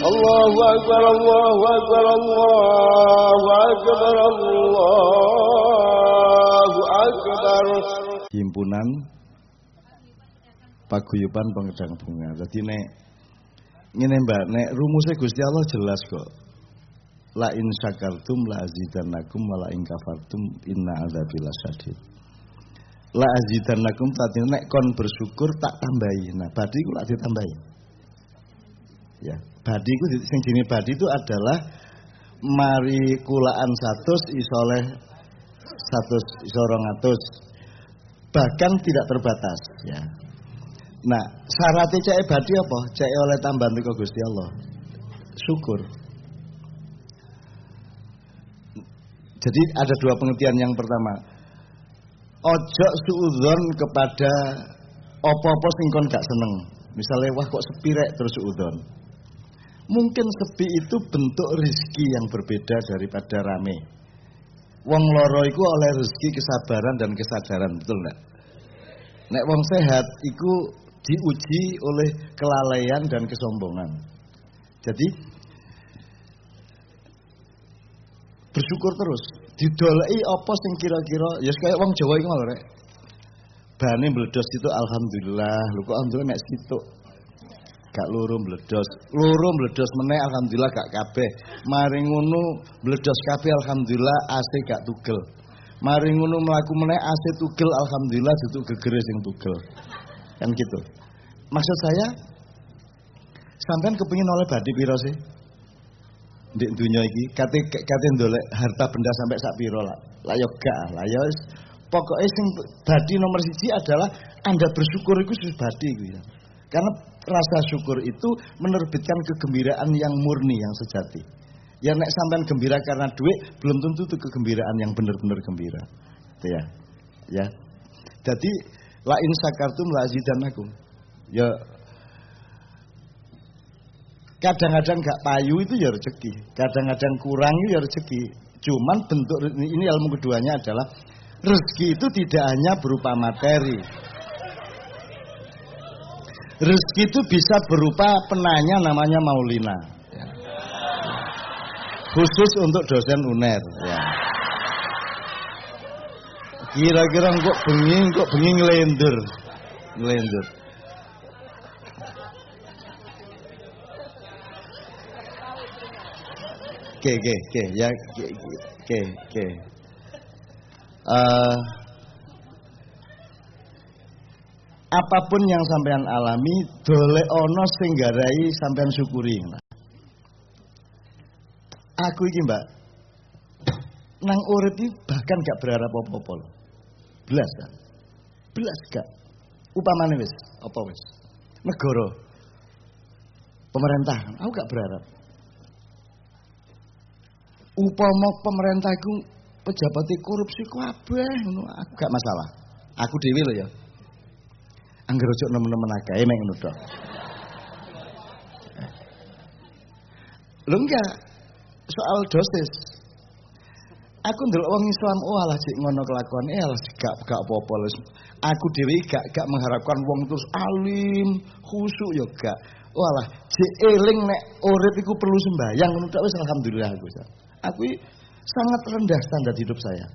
Allahu akbar Allahu akbar Allahu akbar Allahu akbar himpunan paguyuban pengedang bunga. Jadi nek ngene Mbak, nek rumusnya Gusti Allah jelas kok. La in syakartum la azidannakum wa la in kafartum inna adzabi lasyadid. La azidannakum tadi nek kon bersyukur tak tambahi. Nah, badi ku lak ditambahi. Ya, badi ku sing jenenge badi itu adalah mari kulaan satus isoleh satus isorong atus bahkan tidak terbatas ya Nah, syaratnya cek badi apa? Cek oleh tambahan ke Gusti Allah. Syukur. Jadi ada dua pengertian yang pertama. Ojo suudon kepada opo-opo sing kon gak seneng. Misalnya wah kok sepi rek terus suudon. Mungkin sepi itu bentuk rizki yang berbeda daripada rame. Wong loro iku oleh rezeki kesabaran dan kesadaran, betul enggak? Nek wong sehat iku diuji oleh kelalaian dan kesombongan. Jadi bersyukur terus. Didolei apa sing kira-kira ya kayak wong Jawa iku lho rek. Bane meledos itu alhamdulillah. Lho kok alhamdulillah mek situ. Gak loro meledos. Loro meledos meneh alhamdulillah gak kabeh. Mari ngono meledos kabeh alhamdulillah AC gak tugel. Mari ngono mlaku meneh AC tugel alhamdulillah duduk gegere sing tugel. Kan gitu. Maksud saya sampean kepingin oleh badi piro sih? Di dunia ini kate kate ndolek harta benda sampai sak piro lah. Lah yo gak lah yo pokoknya sing badi nomor siji adalah Anda bersyukur itu sudah badi gitu. Karena rasa syukur itu menerbitkan kegembiraan yang murni yang sejati. Ya nek sampean gembira karena duit belum tentu itu kegembiraan yang benar-benar gembira. Gitu ya. Ya. Jadi la in sakartum la azidannakum. Ya kadang-kadang gak payu itu ya rezeki, kadang-kadang kurang itu ya rezeki. Cuman bentuk ini ilmu keduanya adalah rezeki itu tidak hanya berupa materi. Rezeki itu bisa berupa penanya namanya Maulina. Khusus untuk dosen UNER. Ya. Kira-kira kok bengi kok bengi ngelendur. Ngelendur. Oke, oke, oke, ya, oke, oke. Uh, apa pun yang sampean alami, dole ono sing garai sampean syukuri. Aku iki, Mbak, nang urip bahkan gak berharap apa-apa loh. Belas kan? Belas gak? Upamane wis, apa wis? Negara. Pemerintah, aku gak berharap. Upama pemerintah iku pejabat korupsi kabeh aku gak masalah. Aku dhewe lho ya. Angger ojo nemen-nemen akeh mek ngono tok. Lho enggak, soal dosis. Aku ndelok wong Islam oh alah sik ngono kelakuan eh alah gak gak apa-apa Aku dhewe gak gak mengharapkan wong terus alim, khusyuk ya gak. Oh alah jek eling nek urip iku perlu sembahyang ngono tok wis alhamdulillah aku. Aku sangat rendah standar hidup saya.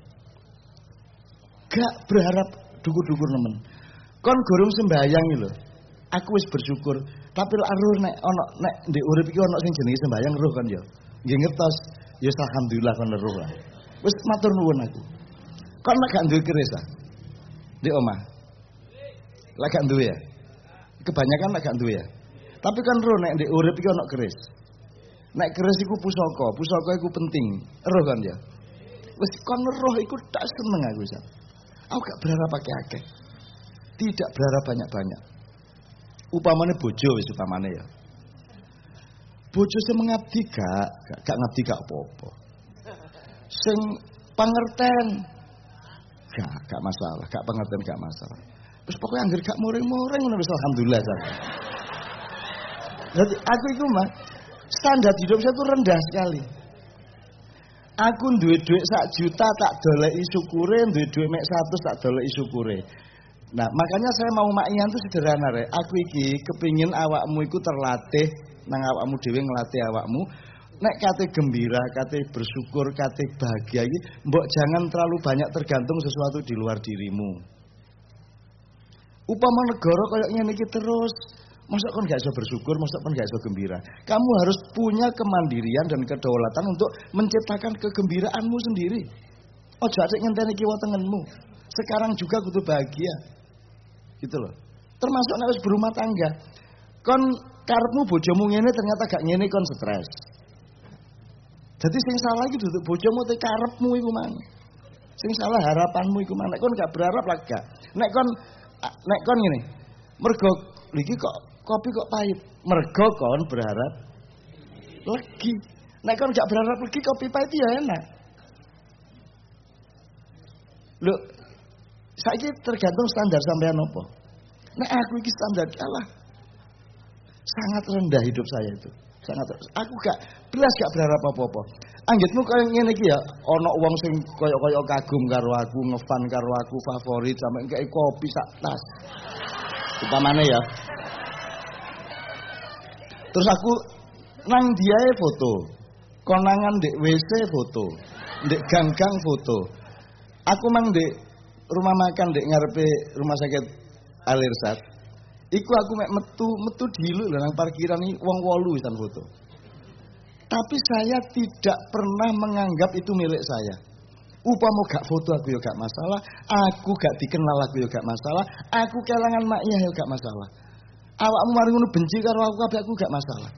Gak berharap dukur-dukur nemen. Kon gorong sembahyang lho. Aku wis bersyukur, tapi aruh nek ana nek ndek urip iki ana sing jenenge sembahyang roh kan ya. Nggih ngertos, ya alhamdulillah kon roh lah. Wis matur nuwun aku. Kon nek gak duwe keris ah. Di omah. Lah gak duwe ya. Kebanyakan nek gak duwe ya. Tapi kan roh nek ndek urip iki ana keris. Nek keris iku pusaka, pusaka iku penting. Roh kan ya. Wis kon roh iku tak seneng aku bisa. Aku gak berharap pakai akeh. Tidak berharap banyak-banyak. Upamane bojo wis upamane ya. Bojo sing mengabdi gak, gak, gak ngabdi gak apa-apa. Sing pangerten gak, gak masalah, gak pengertian gak masalah. Terus pokoknya anggar gak muring-muring ngono wis alhamdulillah. Jadi aku itu mah standar hidup saya itu rendah sekali. Aku duit duit sak juta tak doleki syukure, duit duit mek satu tak doleki syukure. Nah, makanya saya mau makian itu sederhana rek. Aku iki kepingin awakmu iku terlatih nang awakmu dhewe ngelatih awakmu nek kate gembira, kate bersyukur, kate bahagia iki mbok jangan terlalu banyak tergantung sesuatu di luar dirimu. Upama negara kayak ngene iki terus Masa kon gak bisa bersyukur, masa kon gak bisa gembira. Kamu harus punya kemandirian dan kedaulatan untuk menciptakan kegembiraanmu sendiri. Ojo asik ngenteni kiwa tengenmu. Sekarang juga kudu bahagia. Gitu loh. Termasuk nek berumah tangga. Kon karepmu bojomu ngene ternyata gak ngene kon stres. Jadi sing salah iki duduk bojomu te karepmu iku mang. Sing salah harapanmu iku mang. Nek kon gak berharap lah gak. Nek kon nek kon ngene. Mergo iki kok kopi kok pahit. Mergo kon berharap legi. Nek kon gak berharap legi kopi pahit ya enak. Loh, saya tergantung standar sampean apa. Nah aku iki standar Allah sangat rendah hidup saya itu. Sangat aku gak belas gak berharap apa-apa. Anggitmu kaya ngene iki ya, ana wong sing kaya-kaya kagum karo aku, ngefan karo aku, favorit sampe kayak kopi sak tas. Upamane ya. Terus aku nang diae foto. Konangan dek WC foto. Dek ganggang foto. Aku mang dek rumah makan dek ngarepe rumah sakit Alirsat. Iku aku mek metu metu dilu lho nang parkiran iki wong wolu wisan foto. Tapi saya tidak pernah menganggap itu milik saya. Upama gak foto aku ya gak masalah, aku gak dikenal aku ya gak masalah, aku kelangan maknya ya gak masalah. Awakmu mari ngono benci karo aku kabeh aku gak masalah.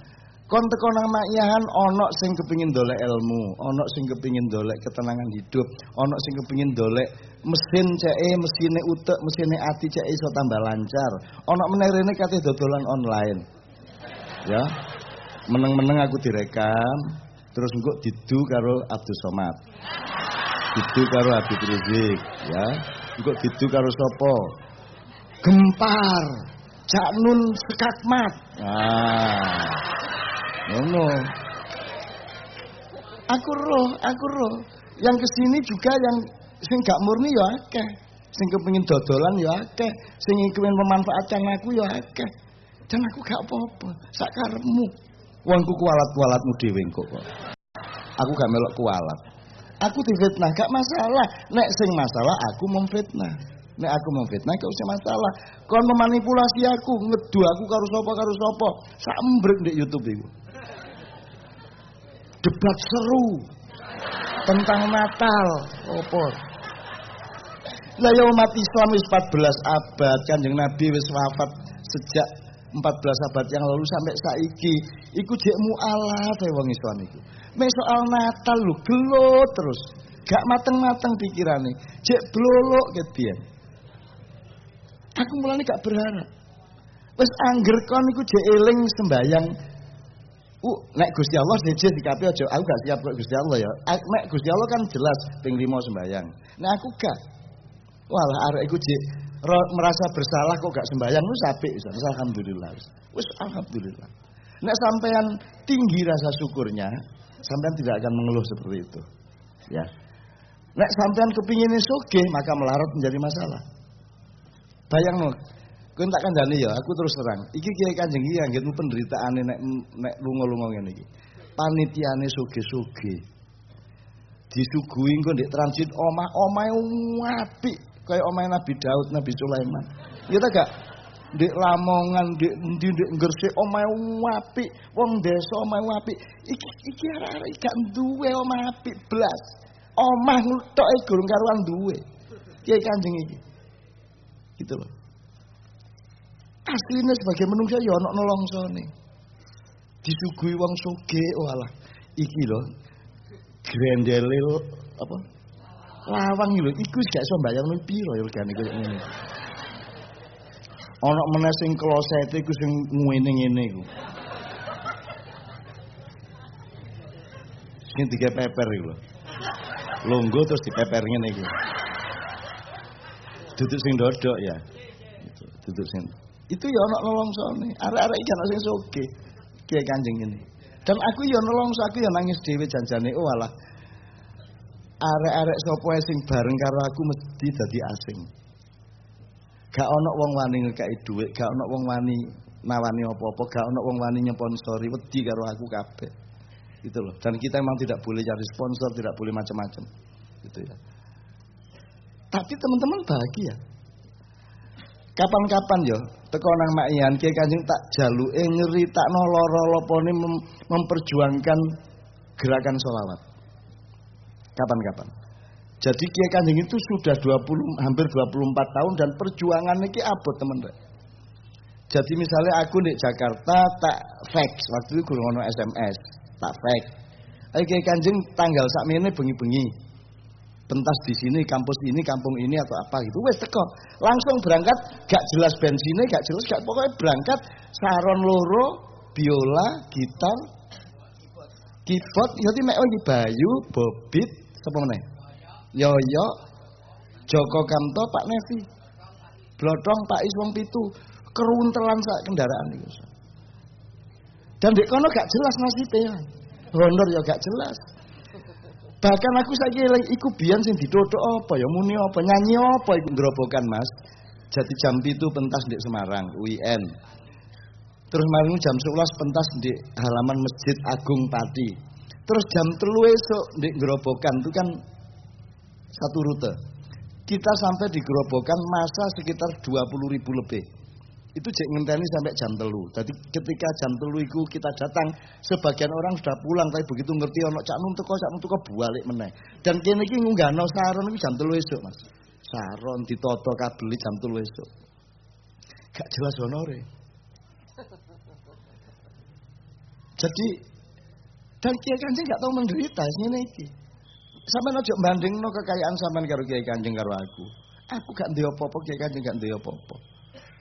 Kon teko nang makyahan ana sing kepengin dolek ilmu, ana sing kepengin dolek ketenangan hidup, ana sing kepengin dolek mesin ceke, mesine utek, mesine ati ceke iso tambah lancar. Ana meneh rene kate dodolan online. Ya. Meneng-meneng aku direkam, terus engko didu karo Abdul Somad. Didu karo Habib Rizik, ya. Engko didu karo sapa? Gempar. Cak Nun Sekakmat. Nah. Ngono. Aku roh, aku roh. Yang ke sini juga yang sing gak murni ya akeh. Sing kepengin dodolan ya akeh. Sing kepengin memanfaatkan aku ya akeh. Dan aku gak apa-apa. Sak karepmu. Wongku kualat-kualatmu dhewe kok. Aku gak melok kualat. Aku difitnah gak masalah. Nek sing masalah aku memfitnah. Nek aku memfitnah gak usah masalah. Kon memanipulasi aku, ngedu aku karo sapa karo sapa. Sak embrek ndek YouTube iku. Debat seru tentang Natal. Opo? Lah ya umat Islam wis 14 abad, Kanjeng Nabi wis wafat sejak 14 abad yang lalu sampai saiki. Iku jek mualaf e wong Islam iku. Mek soal Natal lho gelo terus. Gak mateng-mateng pikirane. Jek blolok kedian. Aku mulane gak berharap. Wis angger kon iku jek eling sembayang Uh, nek Gusti Allah seje dikapi aja aku gak siap kok Gusti Allah ya. Nek Gusti Allah kan jelas ping 5 sembayang. Nek aku gak. Walah arek iku jek merasa bersalah kok gak sembayang wis apik wis alhamdulillah. Wis alhamdulillah. Nek sampean tinggi rasa syukurnya, sampean tidak akan mengeluh seperti itu. Ya. Nek sampean kepingin sugih, maka melarat menjadi masalah. Bayang Kowe tak kandhani ya, aku terus terang. Iki kiai Kanjeng iki anggitmu penderitaane nek nek lunga-lunga ngene iki. Panitiane sugih-sugih. Disuguhi engko ndek transit omah-omahe apik kaya omahe Nabi Daud, Nabi Sulaiman. Ya ta gak? Ndek Lamongan, ndek endi ndek Gresik omahe apik, wong desa omahe apik. Iki iki arek-arek gak duwe omah apik blas. Omah tok gurung karuan duwe. Kiai Kanjeng iki. Gitu loh. Aslinya sebagai manusia ya ana nolongsone. Disuguhi wong sugih walah. Iki lho. Grendele apa? Lawang lho, iku gak iso mbayang piro ya regane koyo ngene. Ana meneh sing klosete iku sing ngene ngene iku. Sing tiga peper iku lho. Longgo terus dipeper ngene iku. Duduk sing dodok ya. Duduk sing itu ya ana nolongsone. Arek-arek iki ana sing sugih. Kiai Kanjeng ini. Dan aku ya nolongso, aku ya nangis dhewe janjane oh alah. Arek-arek sapa sing bareng karo aku mesti dadi asing. Gak ono wong wani ngekeki dhuwit, gak ono wong wani nawani apa-apa, gak ono wong wani nyponsori wedi karo aku kabeh. Gitu loh. Dan kita memang tidak boleh cari sponsor, tidak boleh macam-macam. Gitu ya. Tapi teman-teman bahagia. Kapan-kapan yo teko nang Mak Ki Kanjeng tak jaluke nyeritakno lara-lapane mem memperjuangkan gerakan solawat. Kapan-kapan. Jadi Kiai Kanjeng itu sudah 20 hampir 24 tahun dan perjuangan ini abot teman teman Jadi misalnya aku di Jakarta tak fax waktu itu guru SMS tak fax. Ayo Kiai Kanjeng tanggal sak ini bengi-bengi pentas di sini, kampus ini, kampung ini atau apa gitu. Wes teko, langsung berangkat, gak jelas bensinnya, gak jelas, gak pokoknya berangkat saron loro, biola, gitar, keyboard, jadi mek oh Bayu, Bobit, sapa meneh? Yoyo, Joko Kamto, Pak Nevi. Blodong Pak Iswong Pitu, keruntelan sak kendaraan itu. Dan di kono gak jelas nasibnya. Honor ya gak jelas. Bahkan aku saiki eling iku biyen sing ditotok apa ya muni apa nyanyi apa iku ndrobokan Mas. Jadi jam itu pentas di Semarang, UIN. Terus malam jam 11 pentas di halaman Masjid Agung Pati. Terus jam telu esok di Gerobokan itu kan satu rute. Kita sampai di Gerobokan masa sekitar 20 ribu lebih itu cek ngenteni sampai jam telu. Jadi ketika jam telu itu kita datang, sebagian orang sudah pulang, tapi begitu ngerti ono cak nun teko, cak nun teko balik meneh. Dan kene iki ngunggahno saron itu jam telu esuk, Mas. Saron ditoto kabel jam telu esuk. Gak jelas honore. Jadi dan Kiai Kanjeng gak tahu menderita ngene iki. Sampeyan aja bandingno kekayaan sampean karo Kiai Kanjeng karo aku. Aku gak duwe apa-apa, Kiai Kanjeng gak duwe apa-apa.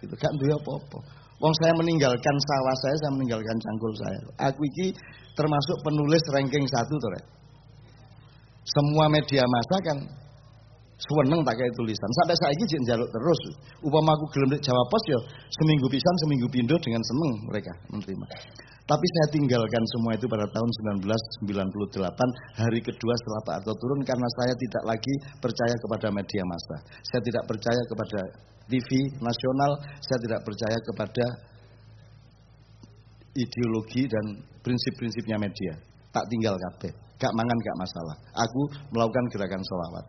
Itu gak duwe apa-apa. Wong saya meninggalkan sawah saya, saya meninggalkan cangkul saya. Aku iki termasuk penulis ranking satu tuh, Semua media massa kan seneng tak kayak tulisan. Sampai saya ini jaluk terus. Upama aku gelem Jawa Pos ya seminggu pisan, seminggu pindo dengan seneng mereka menerima. Tapi saya tinggalkan semua itu pada tahun 1998 hari kedua setelah Pak Arto turun karena saya tidak lagi percaya kepada media massa. Saya tidak percaya kepada TV nasional, saya tidak percaya kepada ideologi dan prinsip-prinsipnya media. Tak tinggal kabeh, gak mangan gak masalah. Aku melakukan gerakan sholawat.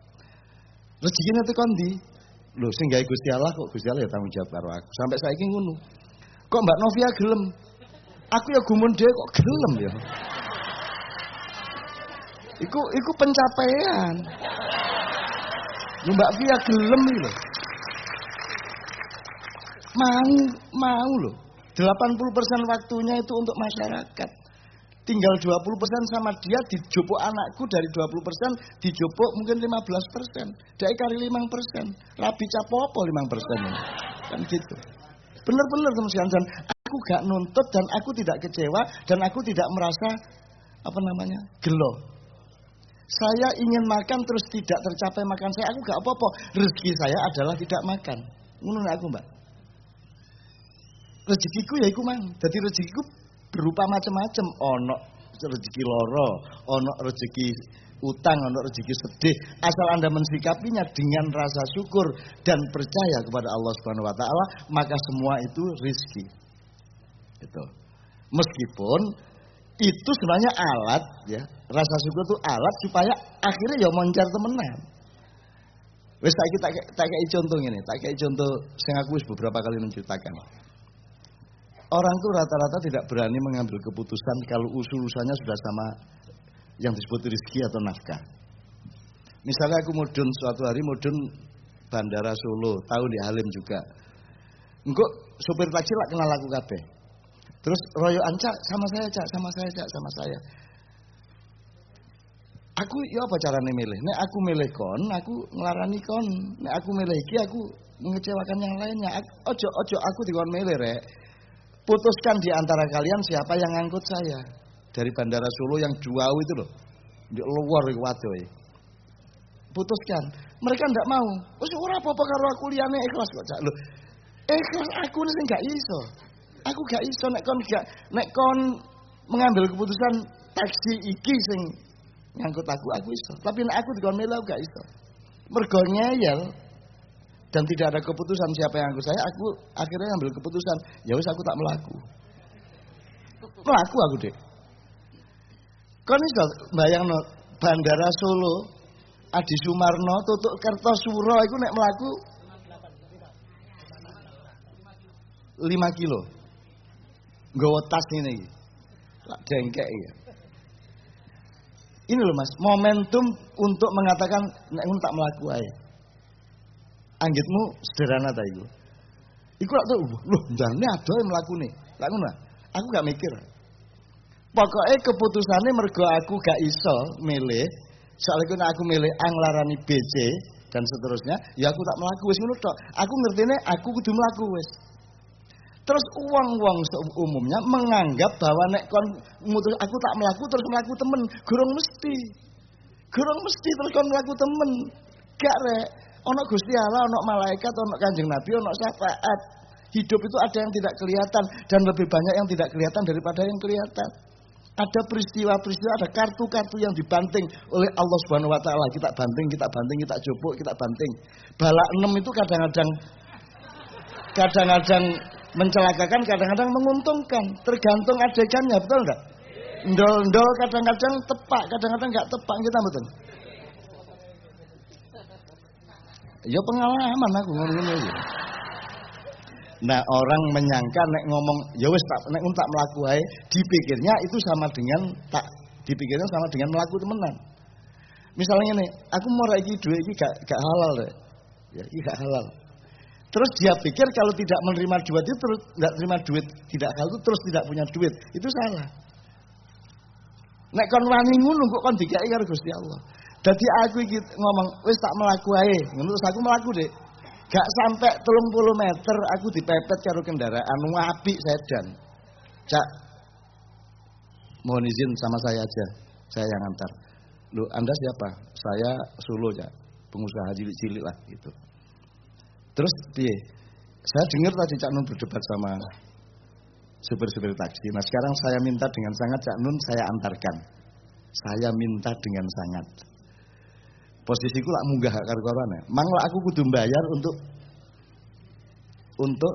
Rezekinya itu kondi. Loh, sehingga Gusti Allah kok Gusti Allah ya tanggung jawab karo aku. Sampai saya ingin ngunu. Kok Mbak Novia gelem Aku ya gumun dia kok gelem ya. Iku iku pencapaian. Mbak Via gelem lho. Mau mau loh. 80% waktunya itu untuk masyarakat. Tinggal 20% sama dia dijupuk anakku dari 20% dijupuk mungkin 15%. Dia kari 5%. Rabi capopo 5% Kan gitu. Bener-bener teman sekalian aku gak nuntut dan aku tidak kecewa dan aku tidak merasa apa namanya gelo. Saya ingin makan terus tidak tercapai makan saya, aku gak apa-apa. Rezeki saya adalah tidak makan. Menurut aku mbak. Rezekiku ya iku mang. Jadi rezekiku berupa macam-macam. Ono rezeki loro, ono rezeki utang, ono rezeki sedih. Asal Anda mensikapinya dengan rasa syukur dan percaya kepada Allah Subhanahu wa taala, maka semua itu rizki. Itu. Meskipun itu sebenarnya alat ya, rasa syukur itu alat supaya akhirnya ya moncar temenan. Wes tak tak tak kayak contoh ini, tak kayak contoh sing aku beberapa kali menceritakan. Orang tuh rata-rata tidak berani mengambil keputusan kalau usul-usulnya sudah sama yang disebut rezeki atau nafkah. Misalnya aku mudun suatu hari mudun Bandara Solo, tahu di Halim juga. Engkau sopir taksi lah kenal aku kabeh. Terus royo ancak sama saya cak, sama saya cak, sama saya. Aku ya apa cara nih milih? Nek aku milih kon, aku ngelarani kon. Nek aku milih iki, aku mengecewakan yang lainnya. Ojo ojo aku dikon milih rek. Putuskan di antara kalian siapa yang ngangkut saya dari Bandara Solo yang jauh itu loh, di luar waduh ya. Putuskan. Mereka ndak mau. Wis ora apa-apa kalau aku liyane ikhlas kok cak. Loh, ikhlas aku nih nggak iso. Aku gak iso nek kon gak nek kon mengambil keputusan taksi iki sing ngangkut aku aku iso. Tapi nek aku dikon melu gak iso. Mergo ngeyel dan tidak ada keputusan siapa yang aku saya, aku akhirnya ambil keputusan, ya wis aku tak melaku. Melaku aku deh. Kon iso bayangno Bandara Solo Adi Sumarno tutuk Kertosuro iku nek melaku 5 kilo. Nggawa tas ngene iki. Tak ya. Ini loh Mas, momentum untuk mengatakan nek tak melaku ae. Anggitmu sederhana ta iku. Iku lak tuh, loh ada yang nih. Lah ngono. Aku gak mikir. Pokoknya keputusannya mergo aku gak iso milih. Soalnya aku milih anglarani BC dan seterusnya, ya aku tak melaku wis ngono tok. Aku ngertine aku kudu melaku wis. Terus uang-uang umumnya menganggap bahwa nek kon mutus aku tak melaku terus melaku temen, gurung mesti. Gurung mesti terus kon melaku temen. Gak rek. Ono Gusti Allah, ono malaikat, ono Kanjeng Nabi, ono syafaat. Hidup itu ada yang tidak kelihatan dan lebih banyak yang tidak kelihatan daripada yang kelihatan. Ada peristiwa-peristiwa, ada kartu-kartu yang dibanting oleh Allah Subhanahu wa taala. Kita banting, kita banting, kita jupuk, kita banting. Balak enam itu kadang-kadang kadang-kadang mencelakakan, kadang-kadang menguntungkan. Tergantung adegannya, betul enggak? Ndol-ndol kadang-kadang tepak, kadang-kadang enggak tepak kita betul. Ya pengalaman aku ngomong ini. Nah orang menyangka nek ngomong ya wis tak nek tak melaku dipikirnya itu sama dengan tak dipikirnya sama dengan melaku temenan. Misalnya nih, aku mau lagi duit ini gak, gak halal deh. Ya, ini gak halal. Terus dia pikir kalau tidak menerima duit itu terus tidak terima duit tidak halal itu terus tidak punya duit. Itu salah. Nek kon wani ngono kok kon dikai karo Gusti Allah. Jadi aku iki ngomong wis tak melaku ae. Ngono terus aku melaku deh. Gak sampai telung puluh meter aku dipepet karo kendaraan api sedan. Cak, mohon izin sama saya aja. Saya yang antar. Lu Anda siapa? Saya Solo ya, pengusaha cilik-cilik lah gitu. Terus piye? Saya dengar tadi Cak Nun berdebat sama supir-supir taksi. Nah sekarang saya minta dengan sangat Cak Nun saya antarkan. Saya minta dengan sangat posisiku lak munggah karo korone. Mang lak aku kudu bayar untuk untuk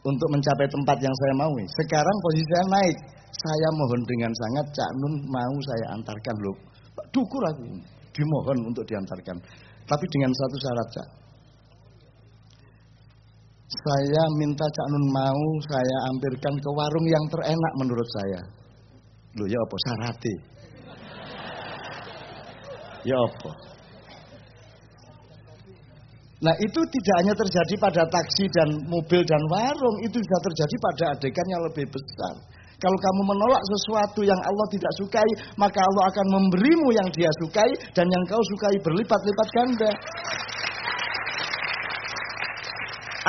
untuk mencapai tempat yang saya mau. Sekarang posisi saya naik. Saya mohon dengan sangat Cak Nun mau saya antarkan loh. Dukur aku. Dimohon untuk diantarkan. Tapi dengan satu syarat Cak. Saya minta Cak Nun mau saya ampirkan ke warung yang terenak menurut saya. Loh ya apa syaratnya? Ya apa? Nah itu tidak hanya terjadi pada taksi dan mobil dan warung, itu bisa terjadi pada adegan yang lebih besar. Kalau kamu menolak sesuatu yang Allah tidak sukai, maka Allah akan memberimu yang dia sukai dan yang kau sukai berlipat-lipat ganda.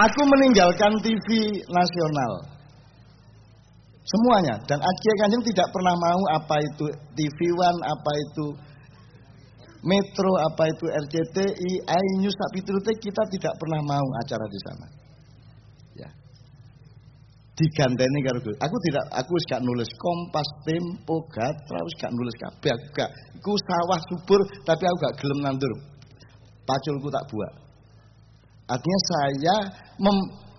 Aku meninggalkan TV nasional. Semuanya. Dan Akia Kanjeng tidak pernah mau apa itu TV One, apa itu Metro apa itu RCTI, iNews piturute kita tidak pernah mau acara di sana. Ya. Diganteni karo Aku tidak aku wis gak nulis Kompas, Tempo, Gatra, wis gak nulis kabeh aku gak. Iku sawah subur tapi aku gak gelem nandur. Paculku tak buat. Artinya saya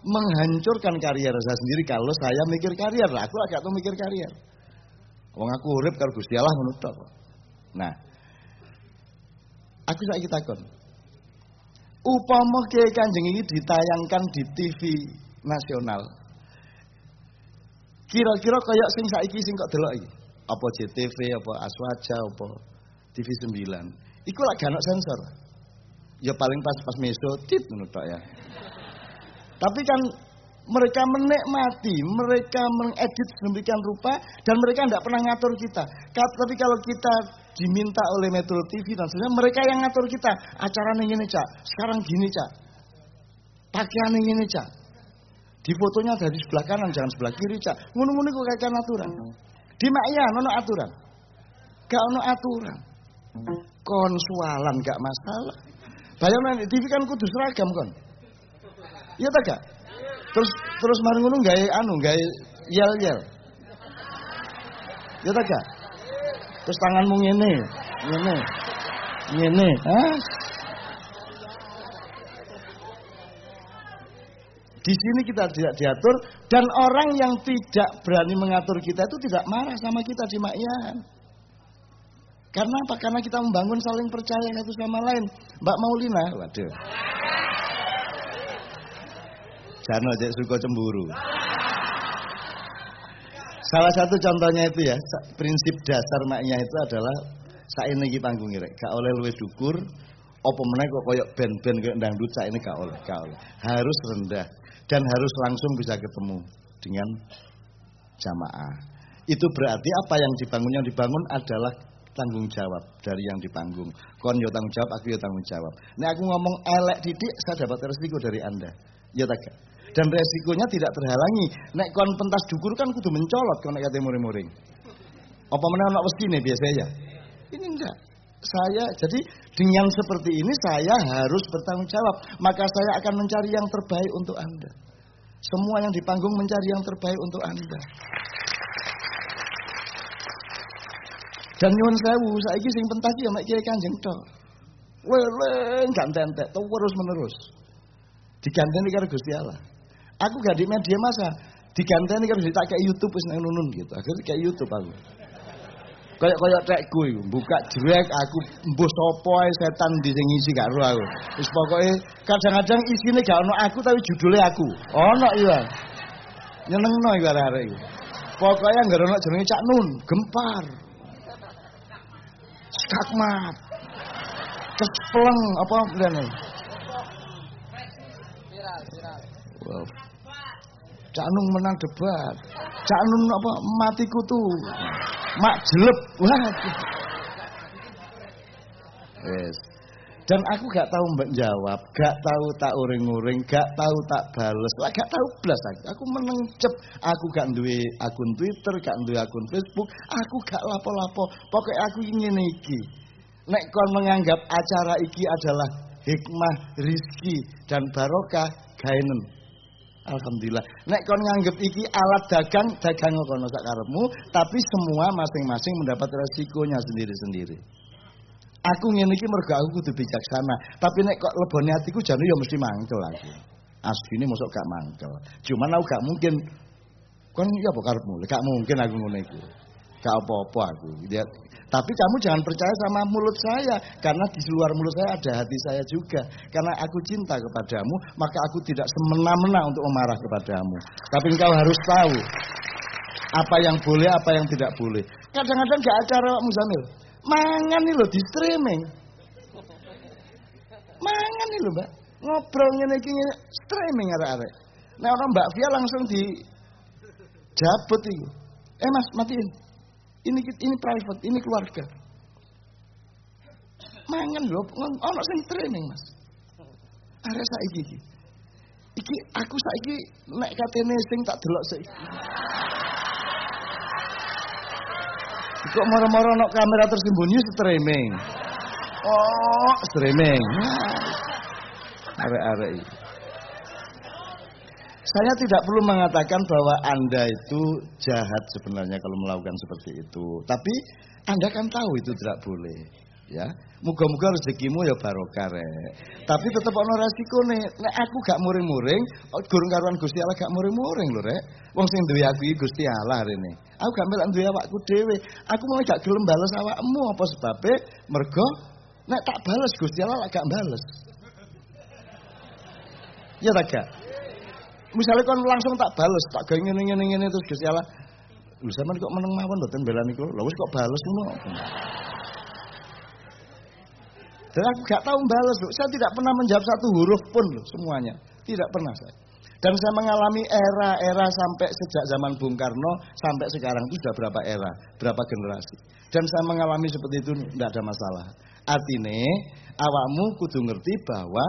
menghancurkan karier saya sendiri kalau saya mikir karier. Aku agak tuh mikir karier. Wong aku urip karo Gusti Allah menutup. Nah, Aku saiki takon. Upama Kiai Kanjeng ini ditayangkan di TV nasional. Kira-kira kayak sing saiki sing kok delok iki. Apa JTV, apa Aswaja, apa TV 9. Iku lak gak sensor. Ya paling pas pas meso tit menurut ya. Tapi kan mereka menikmati, mereka mengedit sedemikian rupa dan mereka tidak pernah ngatur kita. Tapi kalau kita diminta oleh Metro TV dan sebagainya, mereka yang ngatur kita. Acara ini cak, sekarang gini cak, pakaian ini cak. Di fotonya dari sebelah kanan, jangan sebelah kiri cak. Ngono-ngono kok kayak aturan. Di Maya nono aturan, gak ono aturan. Konsualan gak masalah. Bayangkan TV kan kudu seragam kon. Iya tak gak? Terus terus mari ngono gawe anu gawe yel-yel. Ya tak gak? Terus tanganmu ngene, ngene. Ngene, ha? Di sini kita tidak diatur dan orang yang tidak berani mengatur kita itu tidak marah sama kita di makyan. Karena apa? Karena kita membangun saling percaya satu sama lain. Mbak Maulina, waduh. Jangan aja suka cemburu. Salah satu contohnya itu ya, prinsip dasar maknya itu adalah saya ini panggung rek, gak oleh luwes dukur, apa meneh kok koyok band-band kayak dangdut saya ini gak oleh, gak oleh. Harus rendah dan harus langsung bisa ketemu dengan jamaah. Itu berarti apa yang dibangun yang dibangun adalah tanggung jawab dari yang dipanggung. Kon yo tanggung jawab, aku yo tanggung jawab. Nah aku ngomong elek didik, saya dapat resiko dari anda. Ya tak? Dan resikonya tidak terhalangi. Nek kon pentas dukur kan kudu mencolot kon nek muring-muring. Apa meneh ana biasa biasanya? Ini enggak. Saya jadi dengan seperti ini saya harus bertanggung jawab. Maka saya akan mencari yang terbaik untuk Anda. Semua yang di panggung mencari yang terbaik untuk Anda. Dan nyuwun sewu, saiki sing pentas ya mek Kiai Kanjeng tok. Weleng gantentek terus menerus. Diganteni karo Gusti Allah. Aku gak di media masa, diganteni karo tak kayak YouTube wis nang nunun gitu. Akhirnya kayak YouTube aku. Kayak kayak tekku buka jrek aku mbuh sapa setan di sing ngisi gak ro aku. Wis pokoke kadang-kadang isine gak ono aku tapi judulnya aku. Ono iya. Nyenengno iku arek-arek. Pokoknya nggak ono jenenge Cak Nun, gempar. Skakmat. Kespleng apa mrene? Wow. Cak Nun menang debat. Cak Nun apa mati kutu. Mak jelep. Wah. Yes. Dan aku gak tahu jawab, gak tahu tak uring-uring, gak tahu tak bales, lah gak tahu blas aku. Aku menengcep, aku gak duwe akun Twitter, gak duwe akun Facebook, aku gak lapo-lapo. Pokoknya aku ingin iki. Nek kon menganggap acara iki adalah hikmah, rizki dan barokah, gainen. Alhamdulillah. Nek kon nganggep iki alat dagang, dagang kono sak tapi semua masing-masing mendapat resikonya sendiri-sendiri. Aku ngene iki mergo aku kudu bijaksana, tapi nek kok lebone atiku jane ya mesti mangkel aku. Asline mosok gak mangkel. Cuman aku gak mungkin kon ya apa karepmu? Gak mungkin aku ngono iku. Gak apa-apa aku. Lihat. Tapi kamu jangan percaya sama mulut saya karena di luar mulut saya ada hati saya juga. Karena aku cinta kepadamu, maka aku tidak semena-mena untuk memarah kepadamu. Tapi engkau harus tahu apa yang boleh, apa yang tidak boleh. Kadang-kadang gak acara Muzamil. Mangan nih loh di streaming. Mangan nih loh, Mbak. Ngobrol ngene iki streaming arek-arek. Nah orang Mbak Via langsung di jabut itu. Eh Mas, matiin. Ini ini private, ini keluarga. Mangan loh, ono sing streaming, Mas. Arek saiki iki. Iki aku saiki nek katene sing tak delok saiki. Kok moro-moro no kamera tersembunyi streaming. Oh, streaming. Arek-arek Saya tidak perlu mengatakan bahwa Anda itu jahat sebenarnya kalau melakukan seperti itu. Tapi Anda kan tahu itu tidak boleh. Ya, muga-muga rezekimu ya barokah rek. Tapi tetap ono resiko nih. Nek aku gak muring-muring, gurung karuan Gusti Allah gak muring-muring lho rek. Wong sing duwe aku iki Gusti Allah rene. Aku gak melak duwe awakku dhewe. Aku mau gak gelem bales awakmu apa sebabe mergo nek tak bales Gusti Allah gak bales. Ya tak gak? Misalnya kon langsung tak bales, tak gawe ngene-ngene ngene terus Gusti Allah. Lho sampean kok meneng mawon mboten bela niku. Lha wis kok bales ngono. Dan aku gak tahu balas loh. Saya tidak pernah menjawab satu huruf pun loh semuanya. Tidak pernah saya. Dan saya mengalami era-era sampai sejak zaman Bung Karno sampai sekarang itu sudah berapa era, berapa generasi. Dan saya mengalami seperti itu tidak ada masalah. Artinya awakmu kudu ngerti bahwa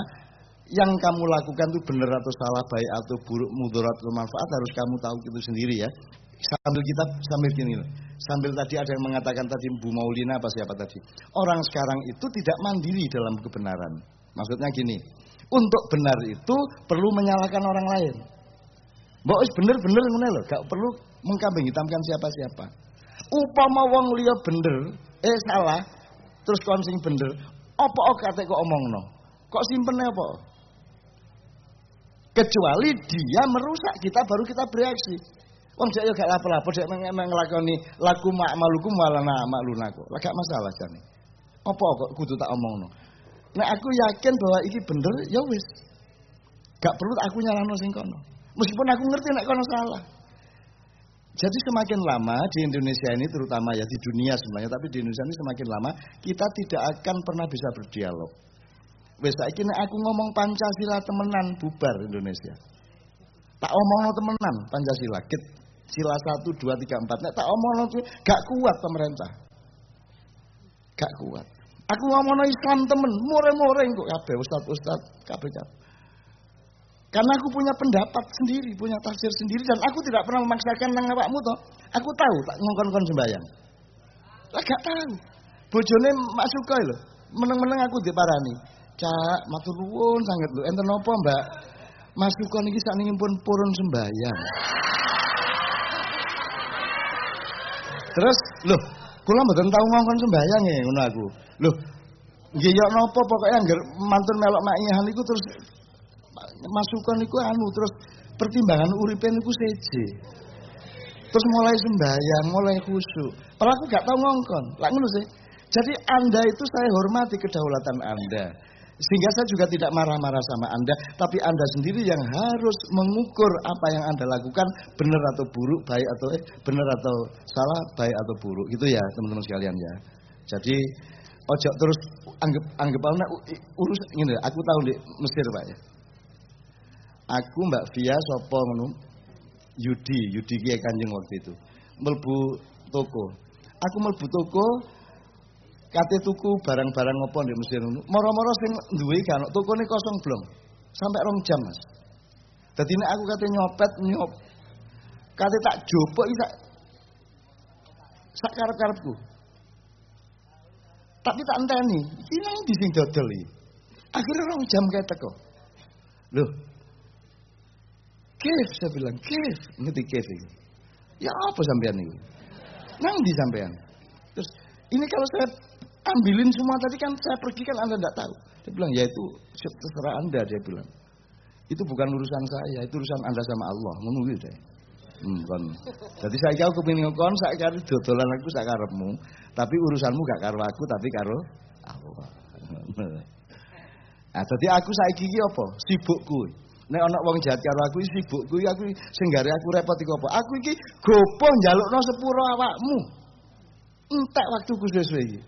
yang kamu lakukan itu benar atau salah, baik atau buruk, mudarat atau manfaat harus kamu tahu itu sendiri ya. Sambil kita sambil gini Sambil tadi ada yang mengatakan tadi Bu Maulina apa siapa tadi. Orang sekarang itu tidak mandiri dalam kebenaran. Maksudnya gini, untuk benar itu perlu menyalahkan orang lain. Mbok bener-bener ngene lho, gak perlu mengkambing hitamkan siapa-siapa. Upama wong liya bener, eh salah, terus kon sing bener, apa kate kok omongno? Kok simpene apa? Kecuali dia merusak kita baru kita bereaksi. Wong dia yo gak dia memang nglakoni laku mak nak lunaku. Lah gak masalah jane. Apa kok kudu tak omongno. Nek aku yakin bahwa iki bener ya wis. Gak perlu aku nyalano sing kono. Meskipun aku ngerti nek kono salah. Jadi semakin lama di Indonesia ini terutama ya di dunia sebenarnya tapi di Indonesia ini semakin lama kita tidak akan pernah bisa berdialog. Wes saiki nek aku ngomong Pancasila temenan bubar Indonesia. Tak omongno temenan Pancasila. Sila 1 2 3 4. Nek tak omongno gak kuat pemerintah. Gak kuat. Aku ngomongno Islam temen, more-more kok kabeh ustaz-ustaz kabeh. Karena aku punya pendapat sendiri, punya tafsir sendiri dan aku tidak pernah memaksakan nang awakmu toh. Aku tahu tak ngongkon-ngongkon sembayang. Lah gak tahu. Bojone Mak Suka lho, meneng-meneng aku diparani. Cak, matur nuwun sangat lho. Enten napa, Mbak? Mas Suka niki sakniki pun purun sembayang. Terus, loh, kula mboten tahu ngongkon sembayang ya ngono aku. Loh, nggih ya napa pokoke anggar mantun melok makihan iku terus masukan itu anu terus pertimbangan uripe niku seje. Terus mulai sembahyang, mulai khusyuk. Padahal aku gak tahu ngongkon. Lah ngono sih. Jadi Anda itu saya hormati kedaulatan Anda. Sehingga saya juga tidak marah-marah sama Anda, tapi Anda sendiri yang harus mengukur apa yang Anda lakukan benar atau buruk, baik atau eh benar atau salah, baik atau buruk. Gitu ya, teman-teman sekalian ya. Jadi ojo terus anggap anggap urus ini aku tahu di Mesir Pak ya. Aku Mbak Via sopo ngono. Yudi, Yudi kiai Kanjeng waktu itu. Melbu toko. Aku melbu toko kate tuku barang-barang apa di Mesir ngono. Moro-moro sing duwe kan tokone kosong belum. Sampai rong jam, Mas. Dadi nek aku kate nyopet nyop. Kate tak jopok iki sak sak karep-karepku. Tapi tak enteni, iki nang di sing dodol iki. Akhirnya rong jam kayak teko. Loh, Kif saya bilang, kif. Ngerti kif ini. Ya apa sampean ini? Nang di sampean. Terus ini kalau saya ambilin semua tadi kan saya pergi kan Anda tidak tahu. Dia bilang, ya itu terserah Anda dia bilang. Itu bukan urusan saya, itu urusan Anda sama Allah. Menunggu deh. Hmm, kon. Jadi saya kau kepingin kon, saya karo dodolan aku saya karepmu. Tapi urusanmu gak karo aku, tapi karo Allah. Nah, jadi aku saya gigi apa? Sibukku. Nek ana wong jahat karo aku sibuk kuwi aku sing gare aku repot iku apa? Aku iki gopoh njalukno sepuro awakmu. Entek waktuku suwe-suwe iki.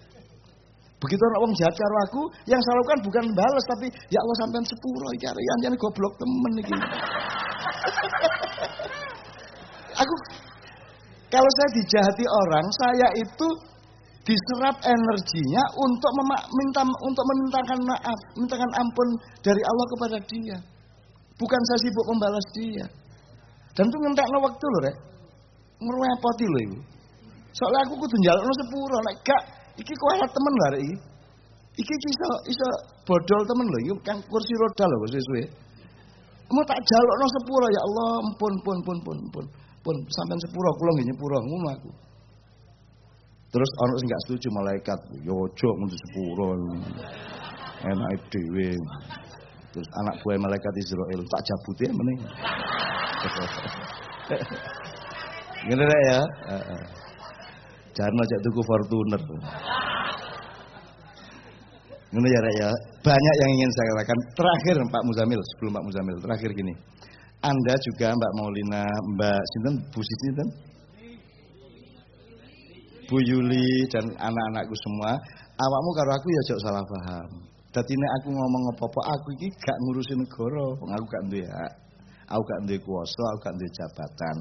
Begitu ana wong jahat karo aku, yang saya lakukan bukan balas tapi ya Allah sampean sepuro iki arek jan goblok temen iki. aku kalau saya dijahati orang, saya itu diserap energinya untuk meminta untuk memintakan maaf, mintakan ampun dari Allah kepada dia. Bukan saya sibuk membalas dia. Dan itu no waktu loh, Rek. Merepoti loh ibu. Soalnya aku kudu njalukno sepuro nek gak iki kualat temen lah Rek iki. Iki iso iso bodol temen loh, iki kan kursi roda loh suwe-suwe. Mau tak jalukno sepuro ya Allah, pun pun pun pun pun pun sampean sepuro kula nggih nyepuro ngono aku. Terus orang sing gak setuju malaikat, yo ojo ngono sepuro. Enak dhewe. Terus anak buah malaikat Israel tak jabut ya mending. Ngene ya. Jangan ajak tuku Fortuner. Ngene ya ya. Banyak yang ingin saya katakan. Terakhir Pak Muzamil, sebelum Pak Muzamil, terakhir gini. Anda juga Mbak Maulina, Mbak Sinten, Bu Sinten, Bu Yuli dan anak-anakku semua, awakmu karo aku ya jauh salah paham. Dadi aku ngomong apa-apa aku iki gak ngurusin negara, aku gak duwe hak. Aku gak duwe kuasa, aku gak duwe jabatan.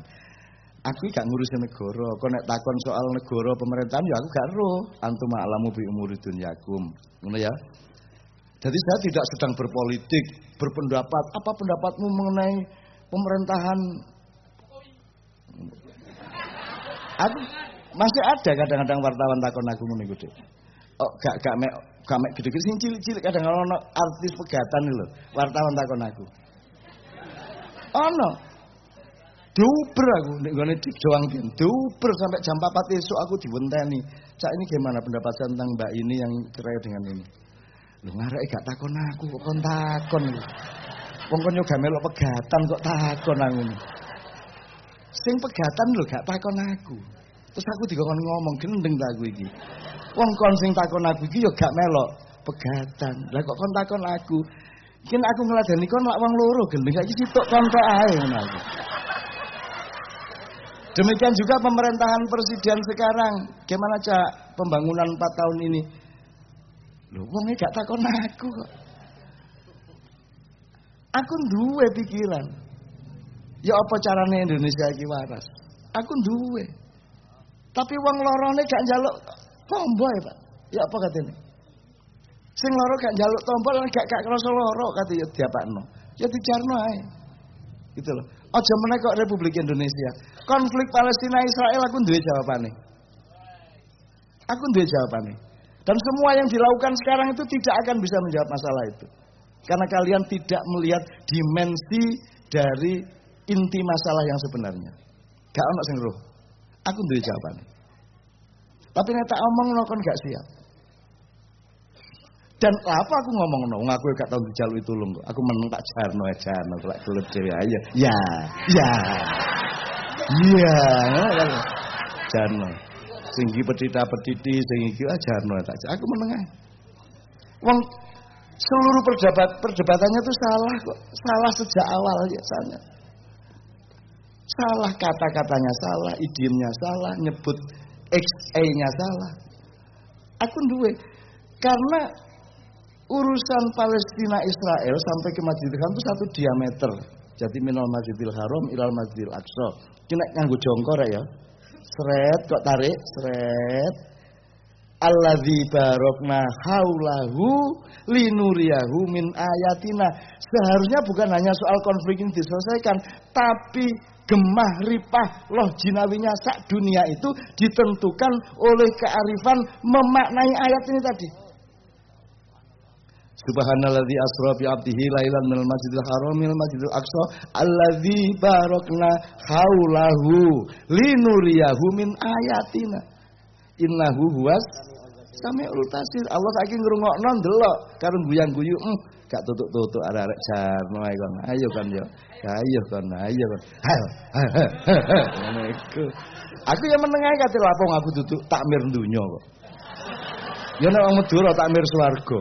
Aku gak ngurusin negara. Kok nek takon soal negara pemerintahan ya aku gak ero. Antum alamu bi umuri dunyakum. Ngono ya. Jadi saya tidak sedang berpolitik, berpendapat. Apa pendapatmu mengenai pemerintahan? Aku masih ada kadang-kadang wartawan takon aku menunggu Oh, gak gak mek gak mek gede-gede sing cilik-cilik kadang ono artis pegatan lho. Wartawan takon aku. Ono. Duper aku nek gone di Joang Bin. Duper sampai jam 4 esuk aku diwenteni. Cak ini gimana pendapat tentang Mbak ini yang cerai dengan ini? Lho ngarek gak takon aku kok kon takon. Wong kon yo gak melok pegatan kok takon aku. Sing pegatan lho gak takon aku. Terus aku dikon ngomong gendeng ta aku iki. Wong kon sing takon aku iki yo gak melok pegatan. Lah kok kon takon aku? Iki aku ngladeni kon lak wong loro gendeng iki sitok kontok ae ngono aku. Demikian juga pemerintahan presiden sekarang. Gimana cak pembangunan 4 tahun ini? Loh, wong gak takon aku kok. Aku duwe pikiran. Ya apa caranya Indonesia iki waras? Aku duwe. Tapi wong lorone gak njaluk tombol ya, Pak. Ya apa katanya? Sing loro gak njaluk tombol gak gak krasa loro kate ya diapakno. Ya dijarno ae. Gitu loh. Aja kok Republik Indonesia. Konflik Palestina Israel aku duwe jawabane. Aku duwe jawabane. Dan semua yang dilakukan sekarang itu tidak akan bisa menjawab masalah itu. Karena kalian tidak melihat dimensi dari inti masalah yang sebenarnya. Gak ono sing roh. Aku duwe jawaban. Tapi nek tak omong kon gak siap. Dan apa aku ngomong no, aku gak tau dijaluk itu lho. Aku meneng tak jarno ya jarno lek kulit dhewe aja. Ya, ya. Iya, jarno. Singgi petita petiti sing iki ah, jarno. Aku meneng ae. Wong seluruh perdebat perdebatannya itu salah kok. Salah sejak awal ya sana. Salah kata-katanya salah, idiomnya salah, nyebut XA-nya salah. Aku duwe. Karena urusan Palestina Israel sampai ke Haram itu satu diameter. Jadi minal Masjidil Haram ilal Masjidil Aqsa. Kena nganggo jongkor ya. Seret kok tarik, seret. Alladzi barokna haulahu linuriyahu min ayatina. Seharusnya bukan hanya soal konflik ini diselesaikan, tapi gemah ripah loh jinawinya sak dunia itu ditentukan oleh kearifan memaknai ayat ini tadi. Subhanalladzi asra bi 'abdihi lailan minal masjidil haram minal masjidil aqsa alladzi barakna haulahu linuriyahu min ayatina. Innahu huwas samiul basir. Allah saiki ngrungokno ndelok karo guyang-guyu, mm, gak tutuk-tutuk arek-arek jarno ae kon. Ayo kan yo. Ayo kon, ayo kon. Ayo. Aku yang meneng ae kate lapong aku duduk takmir dunya kok. Ya nek wong Madura takmir swarga.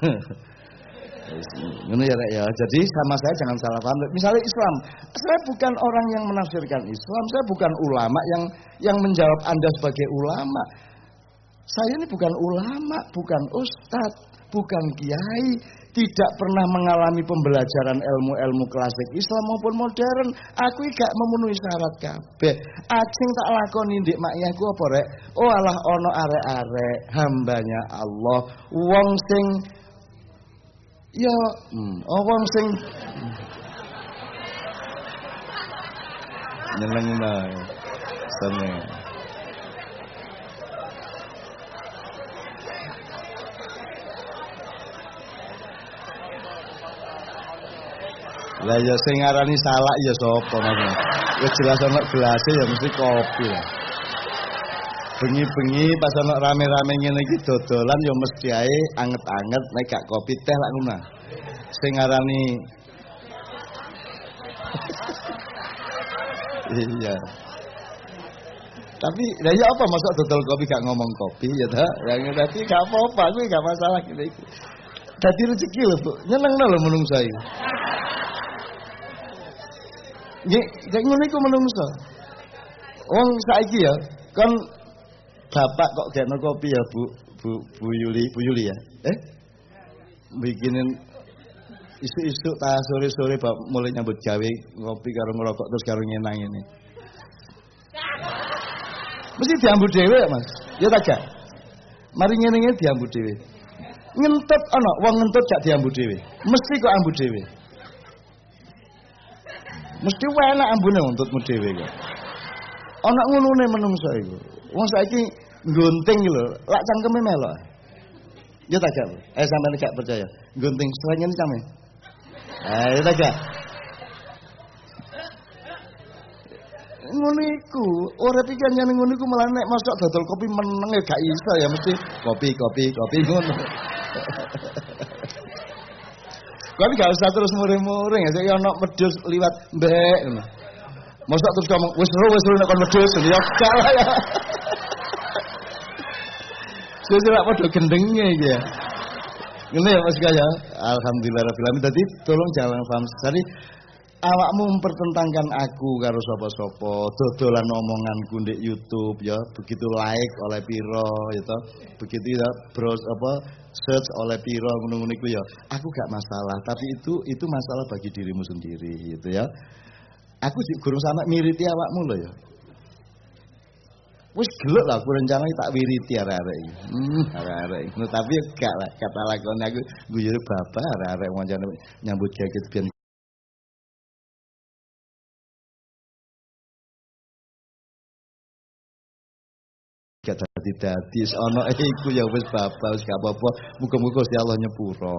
Ya, ya. Jadi sama saya jangan salah paham. Misalnya Islam, saya bukan orang yang menafsirkan Islam, saya bukan ulama yang yang menjawab Anda sebagai ulama. Saya ini bukan ulama, bukan ustadz, bukan kiai, tidak pernah mengalami pembelajaran ilmu-ilmu klasik Islam maupun modern. Aku gak memenuhi syarat kabeh. Acing tak lakoni ndik makyaku apa rek? Oh alah ono arek-arek hambanya Allah, wong sing Ya, hmm, oh wong sing nyenengno. Seneng. Lah ya sing ngarani salak ya sapa namanya. Ya jelas ana gelase ya mesti kopi lah. Bengi-bengi pas ana rame-rame ngene iki dodolan ya mesti ae anget-anget nek gak kopi teh lak ngono. Sing ngarani Iya. Tapi lah ya apa masuk dodol kopi gak ngomong kopi ya ta? Yang berarti gak apa-apa kuwi gak masalah gitu iki. Dadi rezeki lho, Bu. Nyenengno lho menungso iki. Nggih, ngono iku menungso. Wong saiki ya, kan Bapak kok gak kopi ya Bu Bu Bu Yuli, Bu Yuli ya? Eh? Bikinin isu-isu ta sore-sore Pak mulai nyambut gawe ngopi karo ngerokok terus karo nyenang ini. Mesti diambut dhewe Mas. Ya ta gak? Mari ngene-ngene diambut dhewe. Ngentut ana, wong ngentut gak diambut dhewe. Mesti kok ambut dhewe. Mesti enak ambune untutmu dhewe kok. Ana ngunune menungso iku. Wong saiki gunting lho, lak cangkeme melok. Ya tak gak? Eh sampean gak percaya. Gunting ini came. Eh ya tak gak? ngono iku. Urip iki iku malah nek masuk dodol kopi meneng ya gak iso ya mesti kopi kopi kopi ngono. Kan gak usah terus muring-muring ya, saya ono wedhus liwat mbek ngono. Mosok terus ngomong wis seru wis seru nek kon wedhus ya ya. Saya ora padha gendenge iki ya. Ngene ya Mas Kaya. Alhamdulillah rabbil alamin. Dadi tolong jangan paham sesari awakmu mempertentangkan aku karo sapa-sapa, dodolan omonganku di YouTube ya, begitu like oleh piro toh, begitu ya browse apa search oleh piro ngono-ngono ya. Aku gak masalah, tapi itu itu masalah bagi dirimu sendiri gitu ya. Aku sih gurung sampe miriti awakmu loh ya. Wis gelek lah aku rencana tak wiriti arek-arek iki. Hmm, arek-arek. No, tapi gak lah kata lakone aku guyu bapak arek-arek wancane nyambut jaket biyen gak dadi dadi ana iku ya wis bapak wis gak apa-apa. Muga-muga Gusti Allah nyepuro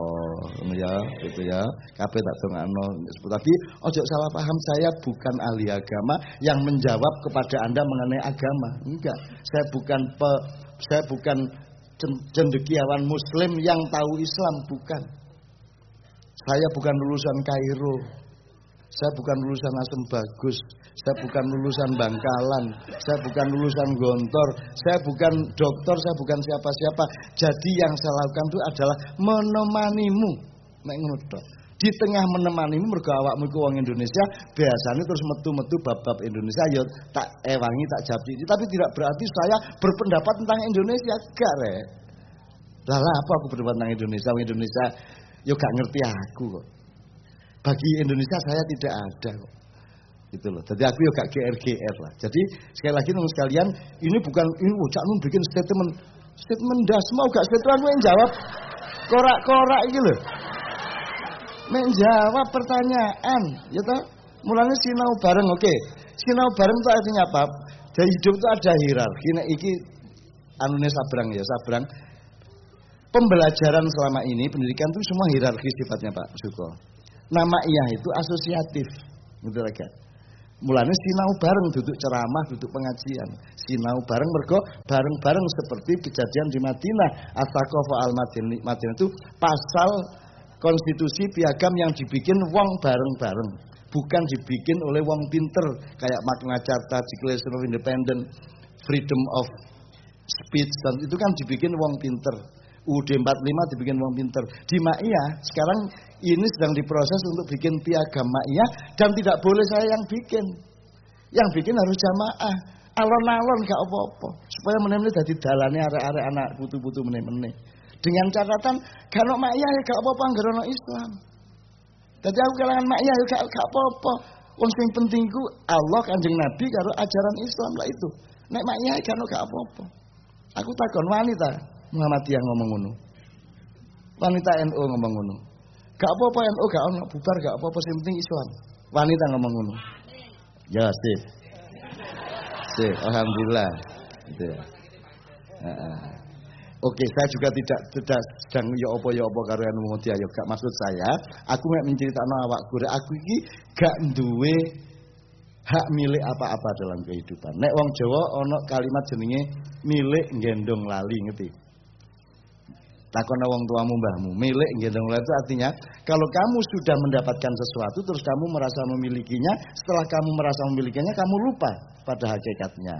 ngono ya gitu ya. Kabeh tak dongakno. Tapi ojo salah paham saya bukan ahli agama yang menjawab kepada Anda mengenai agama. Enggak. Saya bukan pe, saya bukan cendekiawan muslim yang tahu Islam bukan. Saya bukan lulusan Kairo. Saya bukan lulusan Asem Bagus saya bukan lulusan Bangkalan, saya bukan lulusan Gontor, saya bukan dokter, saya bukan siapa-siapa. Jadi yang saya lakukan itu adalah menemanimu. Di tengah menemanimu mergo awakmu iku wong Indonesia, biasanya terus metu-metu bab-bab Indonesia ya tak ewangi tak jawab tapi tidak berarti saya berpendapat tentang Indonesia gak rek. Lah apa aku berpendapat tentang Indonesia? Indonesia yo gak ngerti aku kok. Bagi Indonesia saya tidak ada kok. Gitu loh. Jadi aku ya gak GR-GR lah. Jadi sekali lagi teman sekalian, ini bukan ini oh, bikin statement statement das mau gak statement yang jawab korak-korak gitu loh. Menjawab pertanyaan, ya toh? Mulanya sinau bareng, oke. Okay. Sinau bareng itu artinya apa? Jadi hidup itu ada hierarki. Nah, iki anune sabrang ya, sabrang. Pembelajaran selama ini, pendidikan itu semua hierarki sifatnya Pak Suko. Nama iya itu asosiatif. Gitu kan? Mulanya sinau bareng duduk ceramah, duduk pengajian. Sinau bareng mergo bareng-bareng seperti kejadian di Madinah. At-Taqafa al-Madinah itu pasal konstitusi piagam yang dibikin wong bareng-bareng. Bukan dibikin oleh wong pinter kayak Magna Carta, Declaration of Independence, Freedom of Speech dan itu kan dibikin wong pinter. UUD 45 dibikin wong pinter. Di Ma'iyah sekarang ini sedang diproses untuk bikin piagam Ma'iyah dan tidak boleh saya yang bikin. Yang bikin harus jamaah. Alon-alon gak apa-apa. Supaya meneh jadi dalane arek-arek anak putu-putu meneh-meneh. Dengan catatan kalau Ma'iyah ya gak apa-apa anggar Islam. Jadi aku kalangan Ma'iyah ya gak, gak apa-apa. Wong sing penting ku Allah Kanjeng Nabi karo ajaran Islam lah itu. Nek Ma'iyah gak gak apa-apa. Aku takon wanita Muhammadiyah ngomong ngono. Wanita NU ngomong ngono. Gak apa-apa NU gak ono bubar gak apa-apa sing penting Islam. Wanita ngomong ngono. Ya, sih. Sih, alhamdulillah. Gitu ya. Oke, saya juga tidak tidak sedang ya apa ya apa karo anu Muhammadiyah ya gak maksud saya, aku mek menceritakno awakku aku iki gak duwe hak milik apa-apa dalam kehidupan. Nek wong Jawa ono kalimat jenenge milik gendong lali, ngerti? Takon wong tuamu mbahmu. Milik gendong itu artinya kalau kamu sudah mendapatkan sesuatu terus kamu merasa memilikinya, setelah kamu merasa memilikinya kamu lupa pada hakikatnya.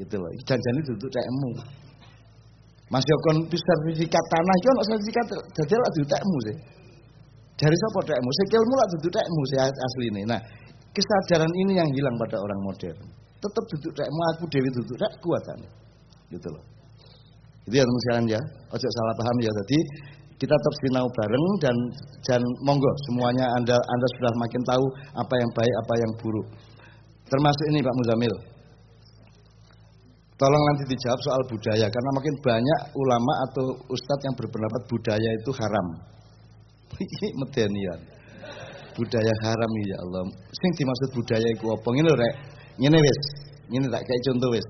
Gitu loh. Jangan itu duduk cekmu. Mas Yokon sertifikat tanah yo ono sertifikat jadi lah tekmu sih. Dari sapa tekmu? Sikilmu lah duduk tekmu sih asli ini. Nah, kesadaran ini yang hilang pada orang modern. Tetap duduk tekmu aku dewi duduk tak kuatan. Gitu loh. Itu ya teman sekalian ya. Ojo salah paham ya. Jadi kita tetap sinau bareng dan dan monggo semuanya anda anda sudah makin tahu apa yang baik apa yang buruk. Termasuk ini Pak Muzamil. Tolong nanti dijawab soal budaya karena makin banyak ulama atau ustadz yang berpendapat budaya itu haram. Ini medenian. Budaya haram ya Allah. Sing dimaksud budaya itu apa? Ngene rek. Ngene wis. Ngene tak kayak contoh wis.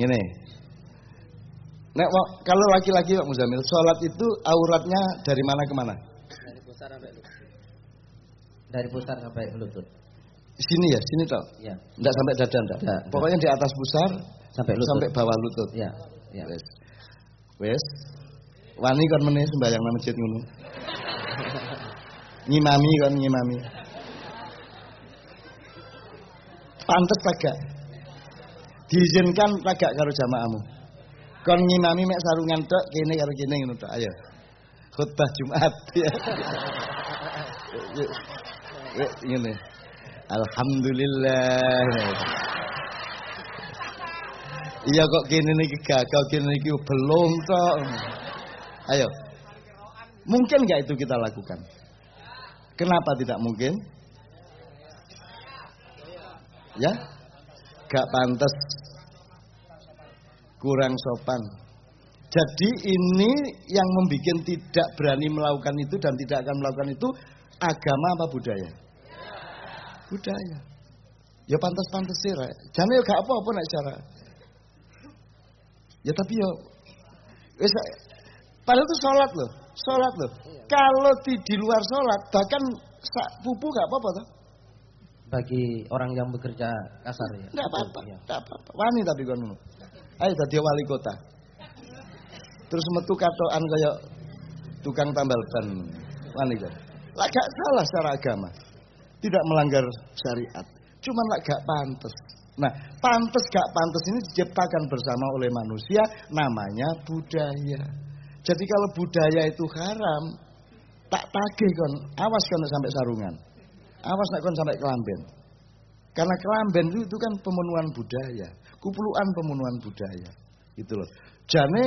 Ngene. Nek kalau laki-laki Pak Muzamil, sholat itu auratnya dari mana ke mana? Dari pusar sampai lutut. Dari pusar sampai lutut. Sini ya, sini toh. Ya. Enggak sampai dada enggak. Enggak. Pokoknya di atas pusar Sampai lutut. sampai bawah lutut. Ya. Ya. Wes. Wes. Wani kon meneh sembahyang nang masjid ngono. Ngimami kon ngimami. Pantes tak gak? Diizinkan tak gak karo jamaahmu? Kon ngimami mek sarungan tok kene karo kene ngono tok. Ayo. Khutbah Jumat ya. Ya, ngene. Alhamdulillah. Iya kok kene niki gagal, kene niki belum tok. Ayo. Mungkin nggak itu kita lakukan? Kenapa tidak mungkin? Ya? Gak pantas. Kurang sopan. Jadi ini yang membuat tidak berani melakukan itu dan tidak akan melakukan itu agama apa budaya? Budaya. Ya pantas-pantas sih, Rek. Jangan ya gak apa-apa nek cara. Ya tapi ya wis padahal itu sholat loh, sholat loh. Kalau di, di luar sholat bahkan pupu gak apa-apa toh. Bagi orang yang bekerja kasar ya. Enggak apa-apa, Iya. enggak apa-apa. Wani tapi ngono. Ayo dadi wali kota. Terus metu katokan kaya tukang tambal ban. Wani kan. Lah gak salah secara agama. Tidak melanggar syariat. Cuman lah gak pantas. Nah, pantas gak pantas ini diciptakan bersama oleh manusia namanya budaya. Jadi kalau budaya itu haram, tak tagih kon, awas kon sampai sarungan. Awas nek kon sampai kelamben. Karena kelamben itu, itu kan pemenuhan budaya, kupluan pemenuhan budaya. Gitu loh. Jane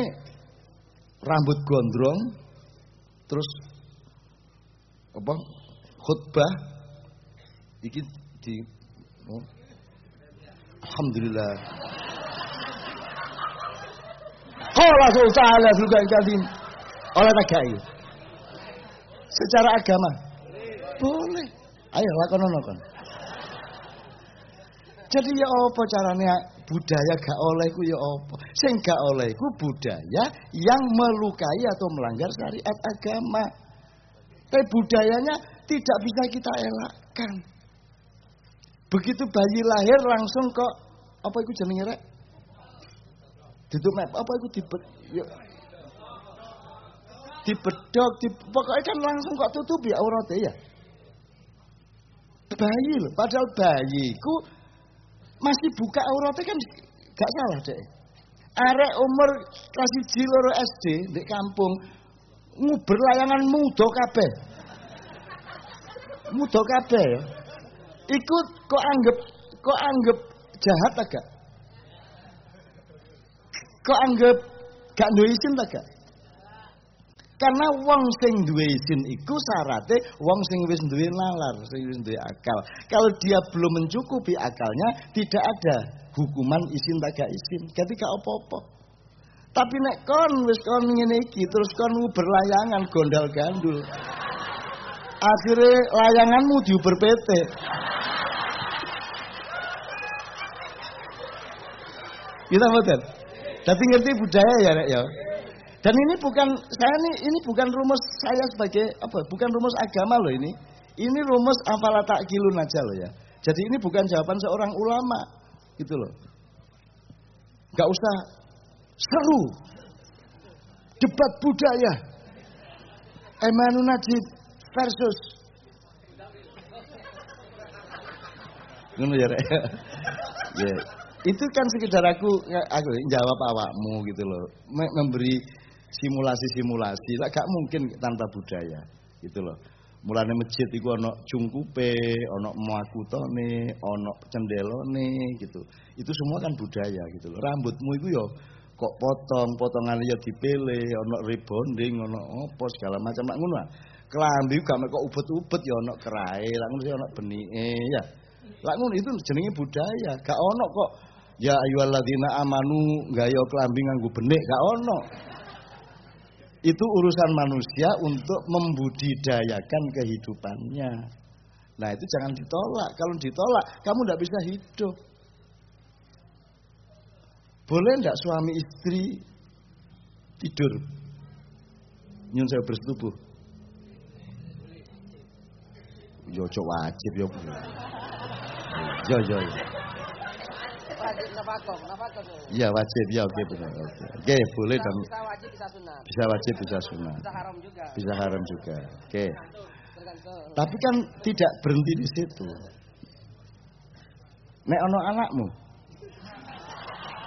rambut gondrong terus apa? Khutbah iki di oh, Alhamdulillah. Qala ta'ala fil kadim oleh tagai. Secara agama boleh. Ayo lakonono kon. Jadi ya apa caranya budaya gak oleh ku ya apa? Sing gak oleh ku budaya yang melukai atau melanggar syariat agama. Tapi budayanya tidak bisa kita elakkan. Begitu bayi lahir langsung kok apa itu jenenge rek? Duduk map apa itu dibet ya, dibedok, di, pokoknya kan langsung kok tutupi auratnya ya. Bayi loh, padahal bayiku masih buka auratnya kan gak salah deh. Arek umur kelas 1 loro SD di kampung nguber layangan muda kabeh. Muda kabeh ya. Ikut kok anggap kok anggap jahat agak? Kok anggap gak duwe izin ta gak? Karena wong sing duwe izin iku syaratnya wong sing wis duwe nalar, sing wis duwe akal. Kalau dia belum mencukupi akalnya, tidak ada hukuman izin tak gak izin. Gak apa-apa. Tapi nek kon wis kon ngene iki terus kon berlayangan gondal gandul. Akhirnya layanganmu diuber PT. Kita mboten. Tapi ngerti budaya ya, Rek ya. Dan ini bukan saya ini ini bukan rumus saya sebagai apa? Bukan rumus agama loh ini. Ini rumus afala ta'qilun aja loh ya. Jadi ini bukan jawaban seorang ulama gitu loh. Gak usah seru. Debat budaya. Emanu Najib versus ya. Ya. Itu kan sekedar aku aku jawab awakmu gitu loh. Me- Memberi simulasi-simulasi. Lah gak mungkin tanpa budaya gitu loh. Mulane masjid iku ana cungkupe, ana makutone, ana cendelone gitu. Itu semua kan budaya gitu loh. Rambutmu iku yo kok potong, potongannya ya dipilih, ana rebonding, ana apa segala macam lah ngono. Kelambi gak kok ubet-ubet ya ana kerae, lah ngono ya ana benike ya. Lah ngono itu jenenge budaya, gak ono kok ya ayyuhalladzina amanu gaya kelambi nganggo benik, gak ono. Itu urusan manusia untuk membudidayakan kehidupannya. Nah itu jangan ditolak. Kalau ditolak, kamu tidak bisa hidup. Boleh tidak suami istri tidur. Nyun saya bersetubuh. Yo wajib yo. yo. Wajib nafkah, nafkah. Iya wajib ya oke benar. Oke, Oke, boleh dan Bisa wajib bisa sunat. bisa wajib bisa sunnah. Bisa haram juga. Bisa haram juga. Oke. Tergantung. Tapi kan tidak berhenti di situ. Nek ono anakmu.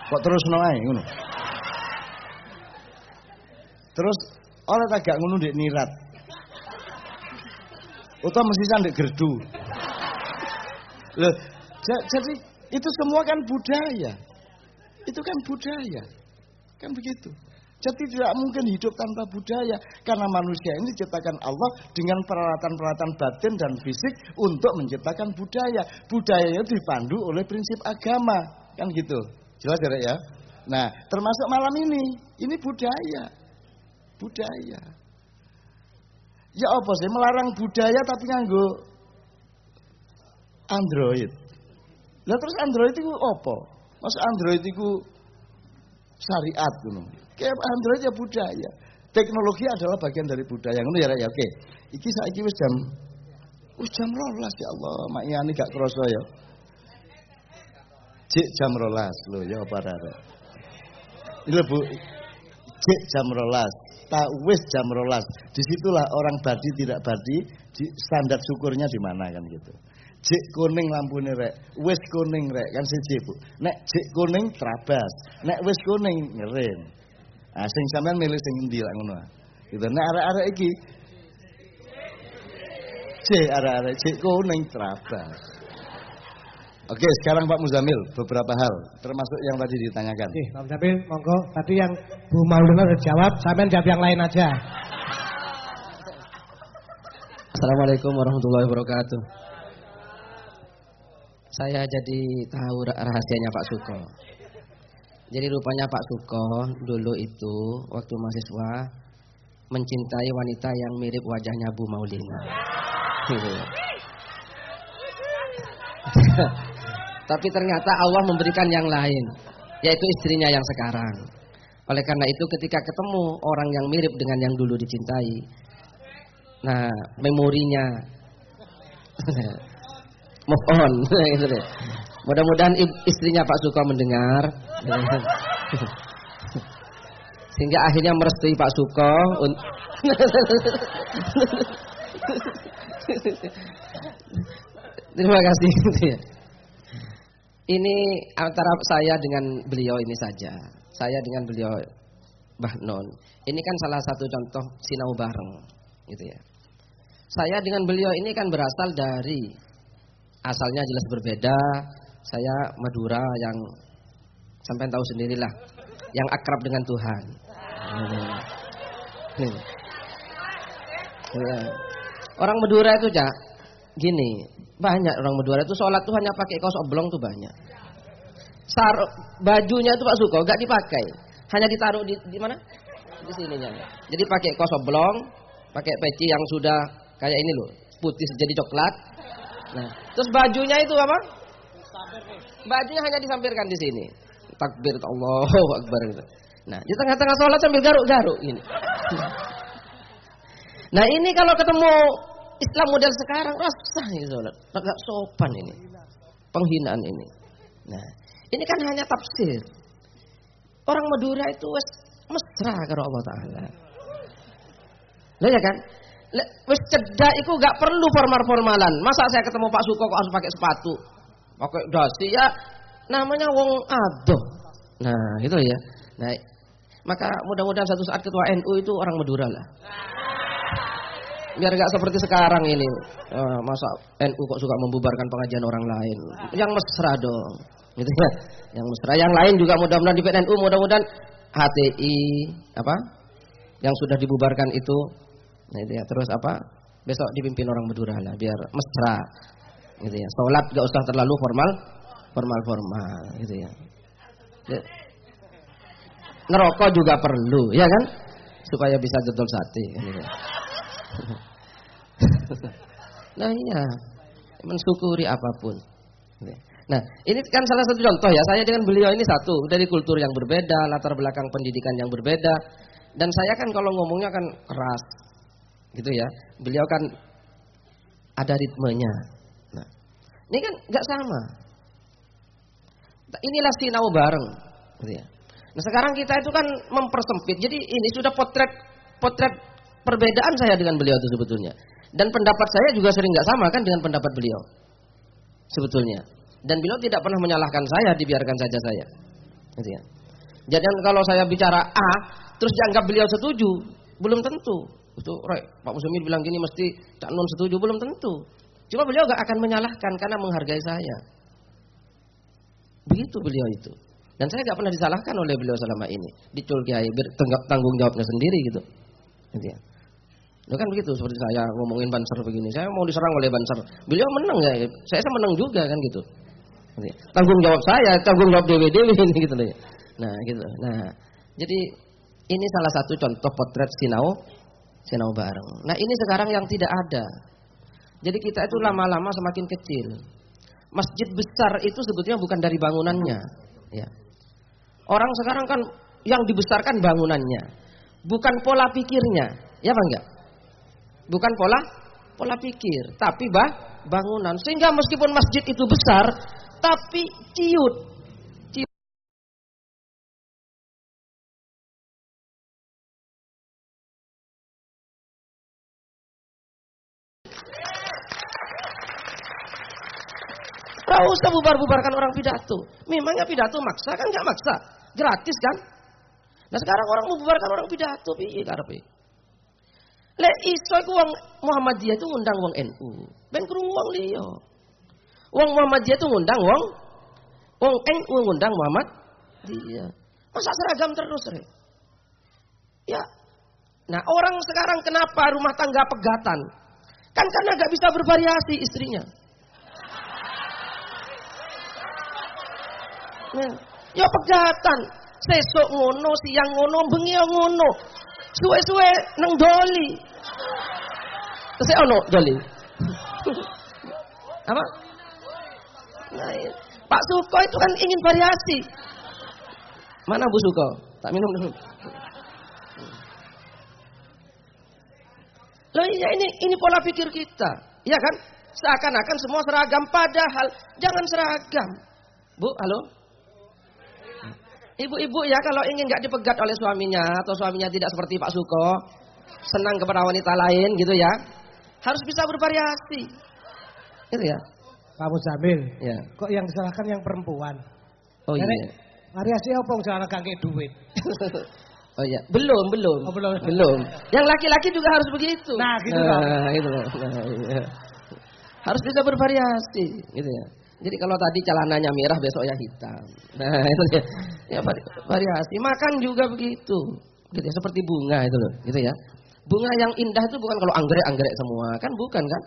Kok terus ae ngono. Terus oleh tak gak ngono ndek nirat. Utawa mesti ndek gerdu. Loh, ja- jadi itu semua kan budaya. Itu kan budaya. Kan begitu. Jadi tidak mungkin hidup tanpa budaya karena manusia ini diciptakan Allah dengan peralatan-peralatan batin dan fisik untuk menciptakan budaya. Budayanya dipandu oleh prinsip agama, kan gitu. Jelas ya, ya? Nah, termasuk malam ini, ini budaya. Budaya. Ya apa sih melarang budaya tapi nganggo Android. Lah terus Android itu apa? Mas Android itu syariat ngono. Kayak Android ya budaya. Teknologi adalah bagian dari budaya. Ngono ya ya. Oke. Iki saiki wis jam wis jam 12 ya Allah, mak ini gak krasa ya. Cik jam 12 lho ya apa Rek. Ini Bu. Cik jam 12. Tak wis jam 12. Di situlah orang badi tidak badi, di, standar syukurnya di mana kan gitu. Jik kuning lampune rek, wis kuning rek kan siji Bu. Nek jik kuning trabas, nek wis kuning ngerim. Ah sing sampean milih sing endi lak ngono. ah. Gitu. Nek arek-arek iki Jik arek-arek jik kuning trabas. Oke, sekarang Pak Muzamil beberapa hal termasuk yang tadi ditanyakan. Oke, Pak Muzamil, monggo. Tadi yang Bu Maulina sudah jawab, sampean jawab yang lain aja. Assalamualaikum warahmatullahi wabarakatuh. Saya jadi tahu rah- rahasianya Pak Suko. Jadi rupanya Pak Suko dulu itu waktu mahasiswa mencintai wanita yang mirip wajahnya Bu Maulina. Tapi ternyata Allah memberikan yang lain, yaitu istrinya yang sekarang. Oleh karena itu ketika ketemu orang yang mirip dengan yang dulu dicintai, Nah, memorinya move on gitu. Mudah-mudahan istrinya Pak Suko mendengar. Sehingga akhirnya merestui Pak Suko. Terima kasih. Ini antara saya dengan beliau ini saja. Saya dengan beliau Mbah Non. Ini kan salah satu contoh sinau bareng, gitu ya. Saya dengan beliau ini kan berasal dari asalnya jelas berbeda. Saya Madura yang sampai tahu sendirilah, yang akrab dengan Tuhan. Nih. Ya. Orang Madura itu cak, gini, banyak orang Madura itu sholat tuh hanya pakai kaos oblong tuh banyak. Sar bajunya itu Pak Suko gak dipakai, hanya ditaruh di, di mana? Di sininya. Jadi pakai kaos oblong, pakai peci yang sudah kayak ini loh, putih jadi coklat. Nah, terus bajunya itu apa? Bajunya hanya disampirkan di sini. Takbir Allahu Akbar gitu. Nah, di tengah-tengah sholat sambil garuk-garuk ini. Nah, ini kalau ketemu Islam model sekarang rasah ini sholat. Agak sopan ini. Penghinaan ini. Nah, ini kan hanya tafsir. Orang Madura itu mesra karo Allah taala. Lah ya kan? Wes cedak iku gak perlu formal-formalan. Masa saya ketemu Pak Suko kok harus pakai sepatu? Pakai dasi ya namanya wong adoh. Nah, gitu ya. Nah, maka mudah-mudahan satu saat ketua NU itu orang Madura lah. Biar gak seperti sekarang ini. Eh, masa NU kok suka membubarkan pengajian orang lain. Yang mesra dong. Gitu ya. Yang mesra. Yang lain juga mudah-mudahan di PNU mudah-mudahan HTI apa? Yang sudah dibubarkan itu Nah itu ya. Terus apa? Besok dipimpin orang Madura lah biar mesra. Gitu ya. Salat gak usah terlalu formal, formal-formal gitu ya. Ya. Ngerokok juga perlu, ya kan? Supaya bisa jodol sate gitu ya. nah iya, mensyukuri apa pun. Gitu ya. Nah, ini kan salah satu contoh ya. Saya dengan beliau ini satu dari kultur yang berbeda, latar belakang pendidikan yang berbeda. Dan saya kan kalau ngomongnya kan keras, gitu ya. Beliau kan ada ritmenya. Nah, ini kan nggak sama. Inilah sinau bareng, gitu ya. Nah sekarang kita itu kan mempersempit. Jadi ini sudah potret potret perbedaan saya dengan beliau itu sebetulnya. Dan pendapat saya juga sering nggak sama kan dengan pendapat beliau. Sebetulnya. Dan beliau tidak pernah menyalahkan saya, dibiarkan saja saya. Gitu ya. Jadi kalau saya bicara A, terus dianggap beliau setuju, belum tentu. Itu, Roy, Pak Muslimin bilang gini mesti Cak Nun setuju, belum tentu. Cuma beliau gak akan menyalahkan karena menghargai saya. Begitu beliau itu. Dan saya gak pernah disalahkan oleh beliau selama ini. Dicul kiai tanggung jawabnya sendiri gitu. Gitu ya. Itu kan begitu seperti saya ngomongin Banser begini. Saya mau diserang oleh Banser. Beliau menang ya. Saya, saya menang juga kan gitu. gitu ya. Tanggung jawab saya, tanggung jawab Dewi ini gitu loh. Ya. Nah, gitu. Nah, jadi ini salah satu contoh potret sinau sinau bareng. Nah, ini sekarang yang tidak ada. Jadi kita itu lama-lama semakin kecil. Masjid besar itu sebetulnya bukan dari bangunannya, ya. Orang sekarang kan yang dibesarkan bangunannya, bukan pola pikirnya, ya bang enggak? Bukan pola pola pikir, tapi bah bangunan. Sehingga meskipun masjid itu besar, tapi ciut. Usah bubar-bubarkan orang pidato. Memangnya pidato maksa kan gak maksa. Gratis kan? Nah sekarang orang membubarkan orang pidato. Piye karepe? Le iso iku wong Muhammadiyah itu ngundang wong NU. Ben krungu wong liya. Wong Muhammadiyah itu ngundang wong wong NU ngundang Muhammad dia. Masa seragam terus, Re? Ya. Nah, orang sekarang kenapa rumah tangga pegatan? Kan karena gak bisa bervariasi istrinya. Nah, ya pegatan. Sesuk ngono, siang ngono, bengi ngono. Suwe-suwe nang doli. Terus ono doli. Apa? Nah, iya. Pak Suko itu kan ingin variasi. Mana Bu Suko? Tak minum dulu. Loh iya ini ini pola pikir kita. Iya kan? Seakan-akan semua seragam padahal jangan seragam. Bu, halo? Ibu-ibu ya kalau ingin nggak dipegat oleh suaminya atau suaminya tidak seperti Pak Suko, senang kepada wanita lain gitu ya, harus bisa bervariasi. Gitu ya. Pak Muzamil, Ya. kok yang disalahkan yang perempuan? Oh Nenek, iya. Variasi apa yang salah duit? Oh iya, belum, belum. Oh, belum. Belum. Yang laki-laki juga harus begitu. Nah, gitu Nah, gitu loh. Nah, iya. Harus bisa bervariasi, gitu ya. Jadi kalau tadi celananya merah besok ya hitam. Nah, itu dia. Ya vari- variasi. Makan juga begitu. Gitu ya, seperti bunga itu loh, gitu ya. Bunga yang indah itu bukan kalau anggrek-anggrek semua, kan bukan kan?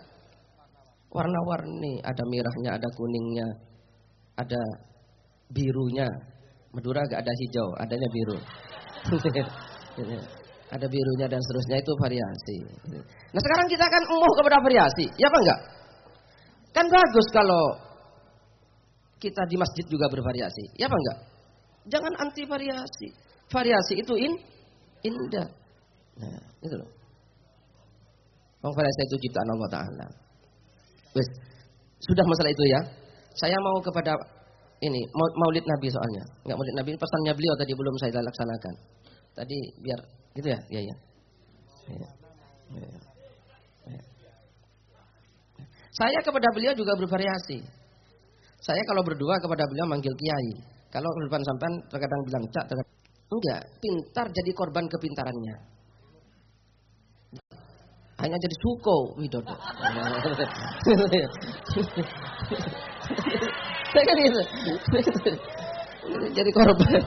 Warna-warni, ada merahnya, ada kuningnya, ada birunya. Madura gak ada hijau, adanya biru. ada birunya dan seterusnya itu variasi. Nah sekarang kita akan emoh kepada variasi, ya apa enggak? Kan bagus kalau kita di masjid juga bervariasi, ya apa enggak? Jangan anti variasi. Variasi itu in, indah. Nah, itu loh. Wong variasi itu ciptaan Allah Ta'ala. Sudah masalah itu ya. Saya mau kepada ini mau- maulid Nabi soalnya. Enggak maulid Nabi pesannya beliau tadi belum saya laksanakan. Tadi biar gitu ya, iya ya. Iya. Iya. Iya. Saya kepada beliau juga bervariasi. Saya kalau berdua kepada beliau manggil kiai. Kalau depan sampean terkadang bilang cak, terkadang enggak, pintar jadi korban kepintarannya. Hanya jadi suko Widodo. Saya kan gitu. Jadi korban.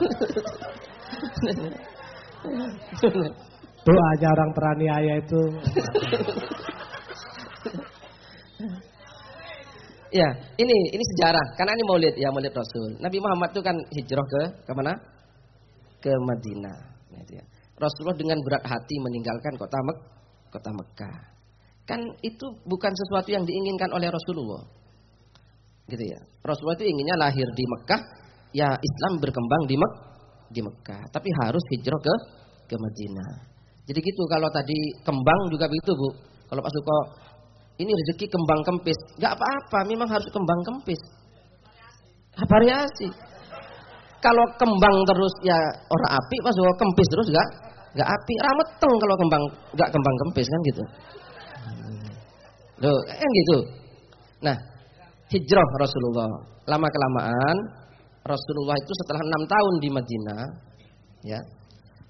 Doanya orang teraniaya itu Ya, ini ini sejarah. Karena ini Maulid ya, Maulid Rasul. Nabi Muhammad itu kan hijrah ke ke mana? Ke Madinah. Rasulullah dengan berat hati meninggalkan kota Mek kota Mekah. Kan itu bukan sesuatu yang diinginkan oleh Rasulullah. Gitu ya. Rasulullah itu inginnya lahir di Mekah, ya Islam berkembang di Mek di Mekah, tapi harus hijrah ke ke Madinah. Jadi gitu kalau tadi kembang juga begitu, Bu. Kalau Pak Suko ini rezeki kembang kempis, nggak apa-apa, memang harus kembang kempis. Variasi. Kalau kembang terus ya orang api, Suko kempis terus nggak nggak api. Rameteng kalau kembang nggak kembang kempis kan gitu. Loh, kan gitu. Nah, hijrah Rasulullah. Lama kelamaan Rasulullah itu setelah enam tahun di Madinah, ya,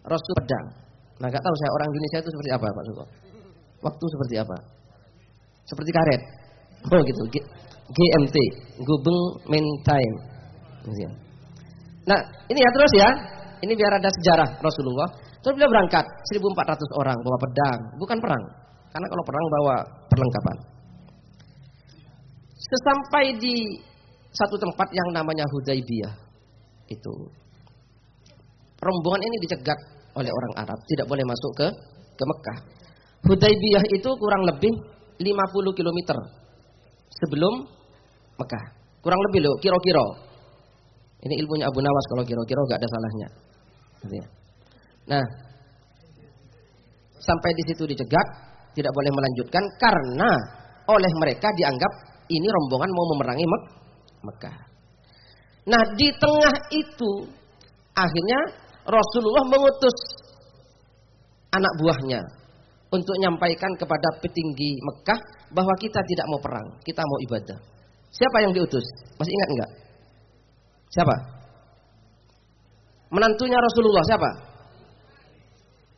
Rasul pedang. Nah, nggak tahu saya orang Indonesia itu seperti apa, Pak Suko? Waktu seperti apa? Seperti karet. Oh gitu. G GMT, Gubeng Main Time. Gitu. Nah, ini ya terus ya. Ini biar ada sejarah Rasulullah. Terus beliau berangkat 1400 orang bawa pedang, bukan perang. Karena kalau perang bawa perlengkapan. Sesampai di satu tempat yang namanya Hudaybiyah. Itu rombongan ini dicegat oleh orang Arab, tidak boleh masuk ke ke Mekah. Hudaybiyah itu kurang lebih 50 km sebelum Mekah. Kurang lebih loh, kira-kira. Ini ilmunya Abu Nawas kalau kira-kira gak ada salahnya. Nah, sampai di situ dicegat, tidak boleh melanjutkan karena oleh mereka dianggap ini rombongan mau memerangi Mek Mekah. Nah, di tengah itu akhirnya Rasulullah mengutus anak buahnya untuk menyampaikan kepada petinggi Mekah bahwa kita tidak mau perang, kita mau ibadah. Siapa yang diutus? Masih ingat enggak? Siapa? Menantunya Rasulullah siapa?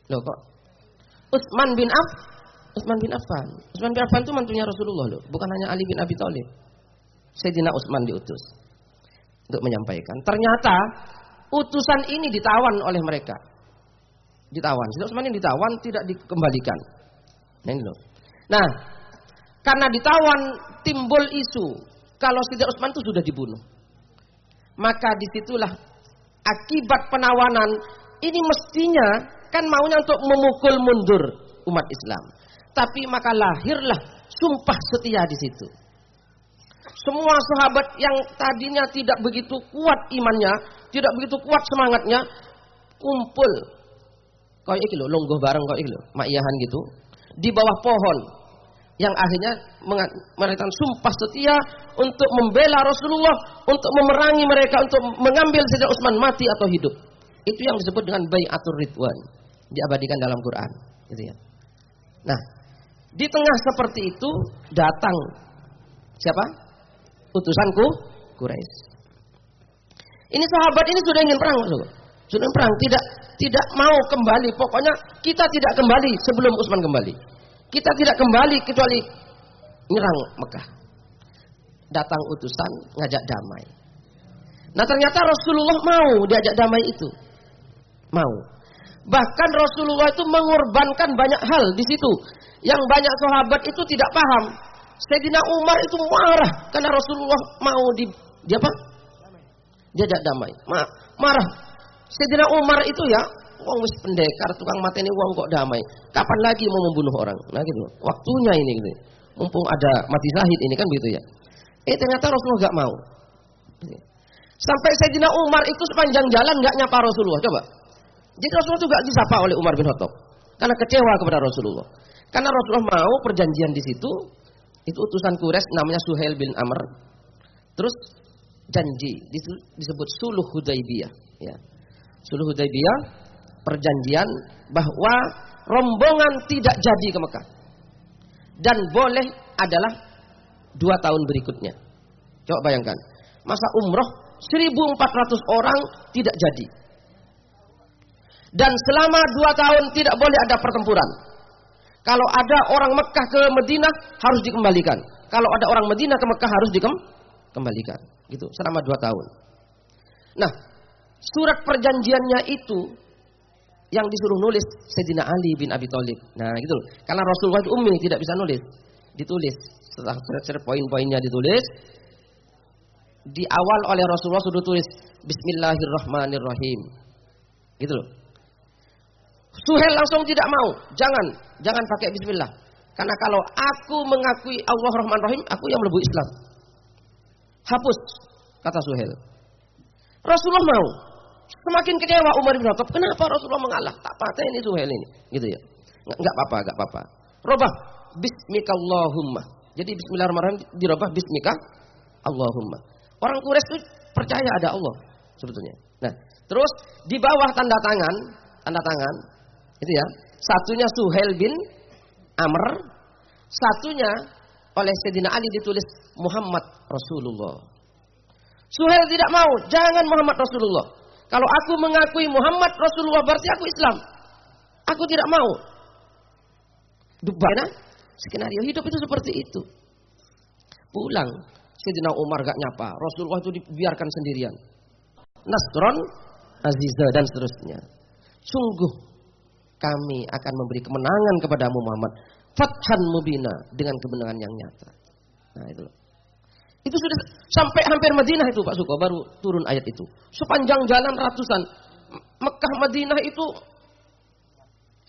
Loh kok? Utsman bin Aff Utsman bin Affan. Utsman bin Affan itu mantunya Rasulullah loh, bukan hanya Ali bin Abi Thalib. Sayyidina Utsman diutus untuk menyampaikan. Ternyata utusan ini ditawan oleh mereka. Ditawan. Sayyidina Utsman ini ditawan tidak dikembalikan. Nah ini loh. Nah, karena ditawan timbul isu kalau Sayyidina Utsman itu sudah dibunuh. Maka di situlah akibat penawanan ini mestinya kan maunya untuk memukul mundur umat Islam. Tapi maka lahirlah sumpah setia di situ. Semua sahabat yang tadinya tidak begitu kuat imannya, tidak begitu kuat semangatnya, kumpul. Kau iki lho, longgoh bareng kau iki lho, makiyahan gitu. Di bawah pohon. Yang akhirnya mengatakan sumpah setia untuk membela Rasulullah, untuk memerangi mereka, untuk mengambil Sayyidina Utsman mati atau hidup. Itu yang disebut dengan Bayatul Ridwan. Diabadikan dalam Quran, gitu ya. Nah, di tengah seperti itu datang siapa? Utusanku Quraisy. Ini sahabat ini sudah ingin perang, sudah perang, tidak tidak mau kembali. Pokoknya kita tidak kembali sebelum Utsman kembali. Kita tidak kembali kecuali nyerang Mekah. Datang utusan ngajak damai. Nah ternyata Rasulullah mau diajak damai itu. Mau. Bahkan Rasulullah itu mengorbankan banyak hal di situ. Yang banyak sahabat itu tidak paham. Sayyidina Umar itu marah karena Rasulullah mau di, di apa? Diajak damai. Ma, marah. Sayyidina Umar itu ya, wong wis pendekar, tukang mateni wong kok damai. Kapan lagi mau membunuh orang? Nah gitu. Waktunya ini gitu. Mumpung ada mati syahid ini kan begitu ya. Eh ternyata Rasulullah gak mau. Sampai Sayyidina Umar itu sepanjang jalan gak nyapa Rasulullah. Coba. Jadi Rasulullah juga disapa oleh Umar bin Khattab. Karena kecewa kepada Rasulullah. Karena Rasulullah mau perjanjian di situ, itu utusan Quraisy namanya Suhail bin Amr. Terus janji disebut Suluh Hudaybiyah, ya. Suluh Hudaybiyah perjanjian bahwa rombongan tidak jadi ke Mekah. Dan boleh adalah dua tahun berikutnya. Coba bayangkan, masa umroh 1400 orang tidak jadi. Dan selama dua tahun tidak boleh ada pertempuran. Kalau ada orang Mekah ke Madinah harus dikembalikan. Kalau ada orang Madinah ke Mekah harus dikembalikan. Gitu selama dua tahun. Nah, surat perjanjiannya itu yang disuruh nulis Sayyidina Ali bin Abi Thalib. Nah, gitu loh. Karena Rasulullah itu ummi tidak bisa nulis. Ditulis. Setelah surat poin-poinnya ditulis, di awal oleh Rasulullah sudah tulis Bismillahirrahmanirrahim. Gitu loh. Suhel langsung tidak mau. Jangan, jangan pakai bismillah. Karena kalau aku mengakui Allah Rahman Rahim, aku yang melebu Islam. Hapus, kata Suhel. Rasulullah mau. Semakin kecewa Umar bin Khattab, kenapa Rasulullah mengalah? Tak patah ini Suhel ini, gitu ya. Enggak apa-apa, enggak apa-apa. Robah bismikallahumma. Jadi bismillahirrahmanirrahim dirubah bismika Allahumma. Orang Quraisy itu percaya ada Allah sebetulnya. Nah, terus di bawah tanda tangan, tanda tangan itu ya. Satunya Suhel bin Amr, satunya oleh Sayyidina Ali ditulis Muhammad Rasulullah. Suhel tidak mau, jangan Muhammad Rasulullah. Kalau aku mengakui Muhammad Rasulullah berarti aku Islam. Aku tidak mau. Dubana skenario hidup itu seperti itu. Pulang, Sayyidina Umar gak nyapa, Rasulullah itu dibiarkan sendirian. Nasron, Aziza dan seterusnya. Sungguh kami akan memberi kemenangan kepadamu Muhammad. Fathan mubina dengan kemenangan yang nyata. Nah itu. Itu sudah sampai hampir Madinah itu Pak Suko baru turun ayat itu. Sepanjang jalan ratusan Mekah Madinah itu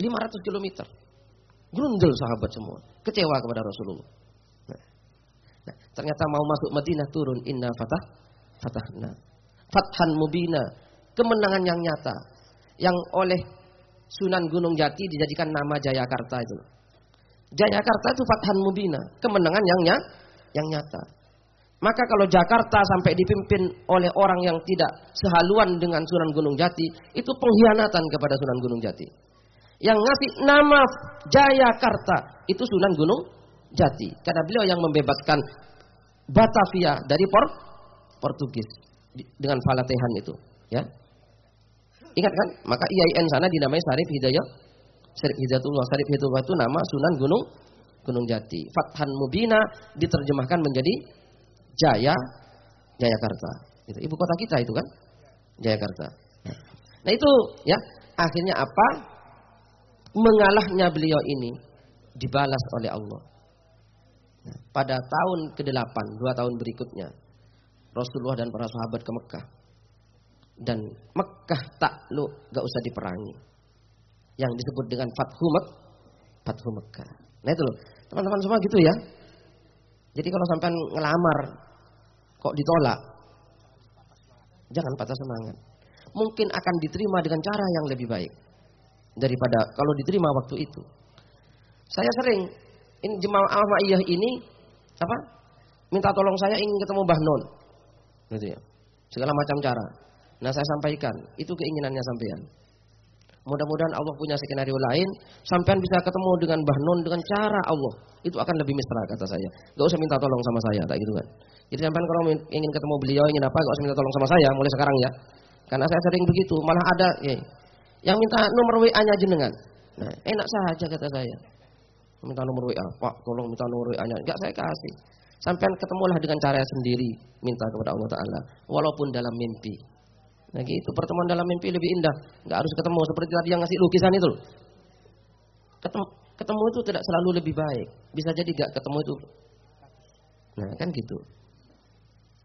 500 km. Grundel sahabat semua, kecewa kepada Rasulullah. Nah, nah, ternyata mau masuk Madinah turun inna fatah fatahna. Fathan mubina, kemenangan yang nyata yang oleh Sunan Gunung Jati dijadikan nama Jayakarta itu. Jayakarta itu fathan mubina, kemenangan yang nyata, yang nyata. Maka kalau Jakarta sampai dipimpin oleh orang yang tidak sehaluan dengan Sunan Gunung Jati, itu pengkhianatan kepada Sunan Gunung Jati. Yang ngasih nama Jayakarta itu Sunan Gunung Jati, karena beliau yang membebaskan Batavia dari Por Portugis dengan Falatehan itu, ya. Ingat kan? Maka IAIN sana dinamai Sarif Hidayah. Sarif Hidayatullah, Sarif Hidayatullah itu nama Sunan Gunung Gunung Jati. Fathan Mubina diterjemahkan menjadi Jaya Jayakarta. Itu ibu kota kita itu kan? Jayakarta. Nah itu ya, akhirnya apa? Mengalahnya beliau ini dibalas oleh Allah. Nah, pada tahun ke-8, dua tahun berikutnya, Rasulullah dan para sahabat ke Mekah. Dan Mekah takluk, gak usah diperangi. Yang disebut dengan Fathu Mek, Fathu Mekah. Nah itu loh, teman-teman semua gitu ya. Jadi kalau sampai ngelamar kok ditolak, jangan patah semangat. Mungkin akan diterima dengan cara yang lebih baik daripada kalau diterima waktu itu. Saya sering ini jemaah Ahmadiyah ini apa? Minta tolong saya ingin ketemu Mbah Non. Gitu ya. Segala macam cara. Nah, saya sampaikan, itu keinginannya sampean. Mudah-mudahan Allah punya skenario lain, sampean bisa ketemu dengan Mbah Non dengan cara Allah. Itu akan lebih mesra kata saya. Gak usah minta tolong sama saya, tak gitu kan. Jadi sampean kalau ingin ketemu beliau, ingin apa, gak usah minta tolong sama saya mulai sekarang ya. Karena saya sering begitu, malah ada ya, yang minta nomor WA-nya jenengan. Nah, enak saja kata saya. Minta nomor WA, Pak, tolong minta nomor WA-nya. Enggak saya kasih. Sampai ketemulah dengan cara sendiri minta kepada Allah Taala, walaupun dalam mimpi. Nah gitu, pertemuan dalam mimpi lebih indah. Enggak harus ketemu seperti tadi yang ngasih lukisan itu. Ketemu, ketemu itu tidak selalu lebih baik. Bisa jadi enggak ketemu itu. Nah kan gitu.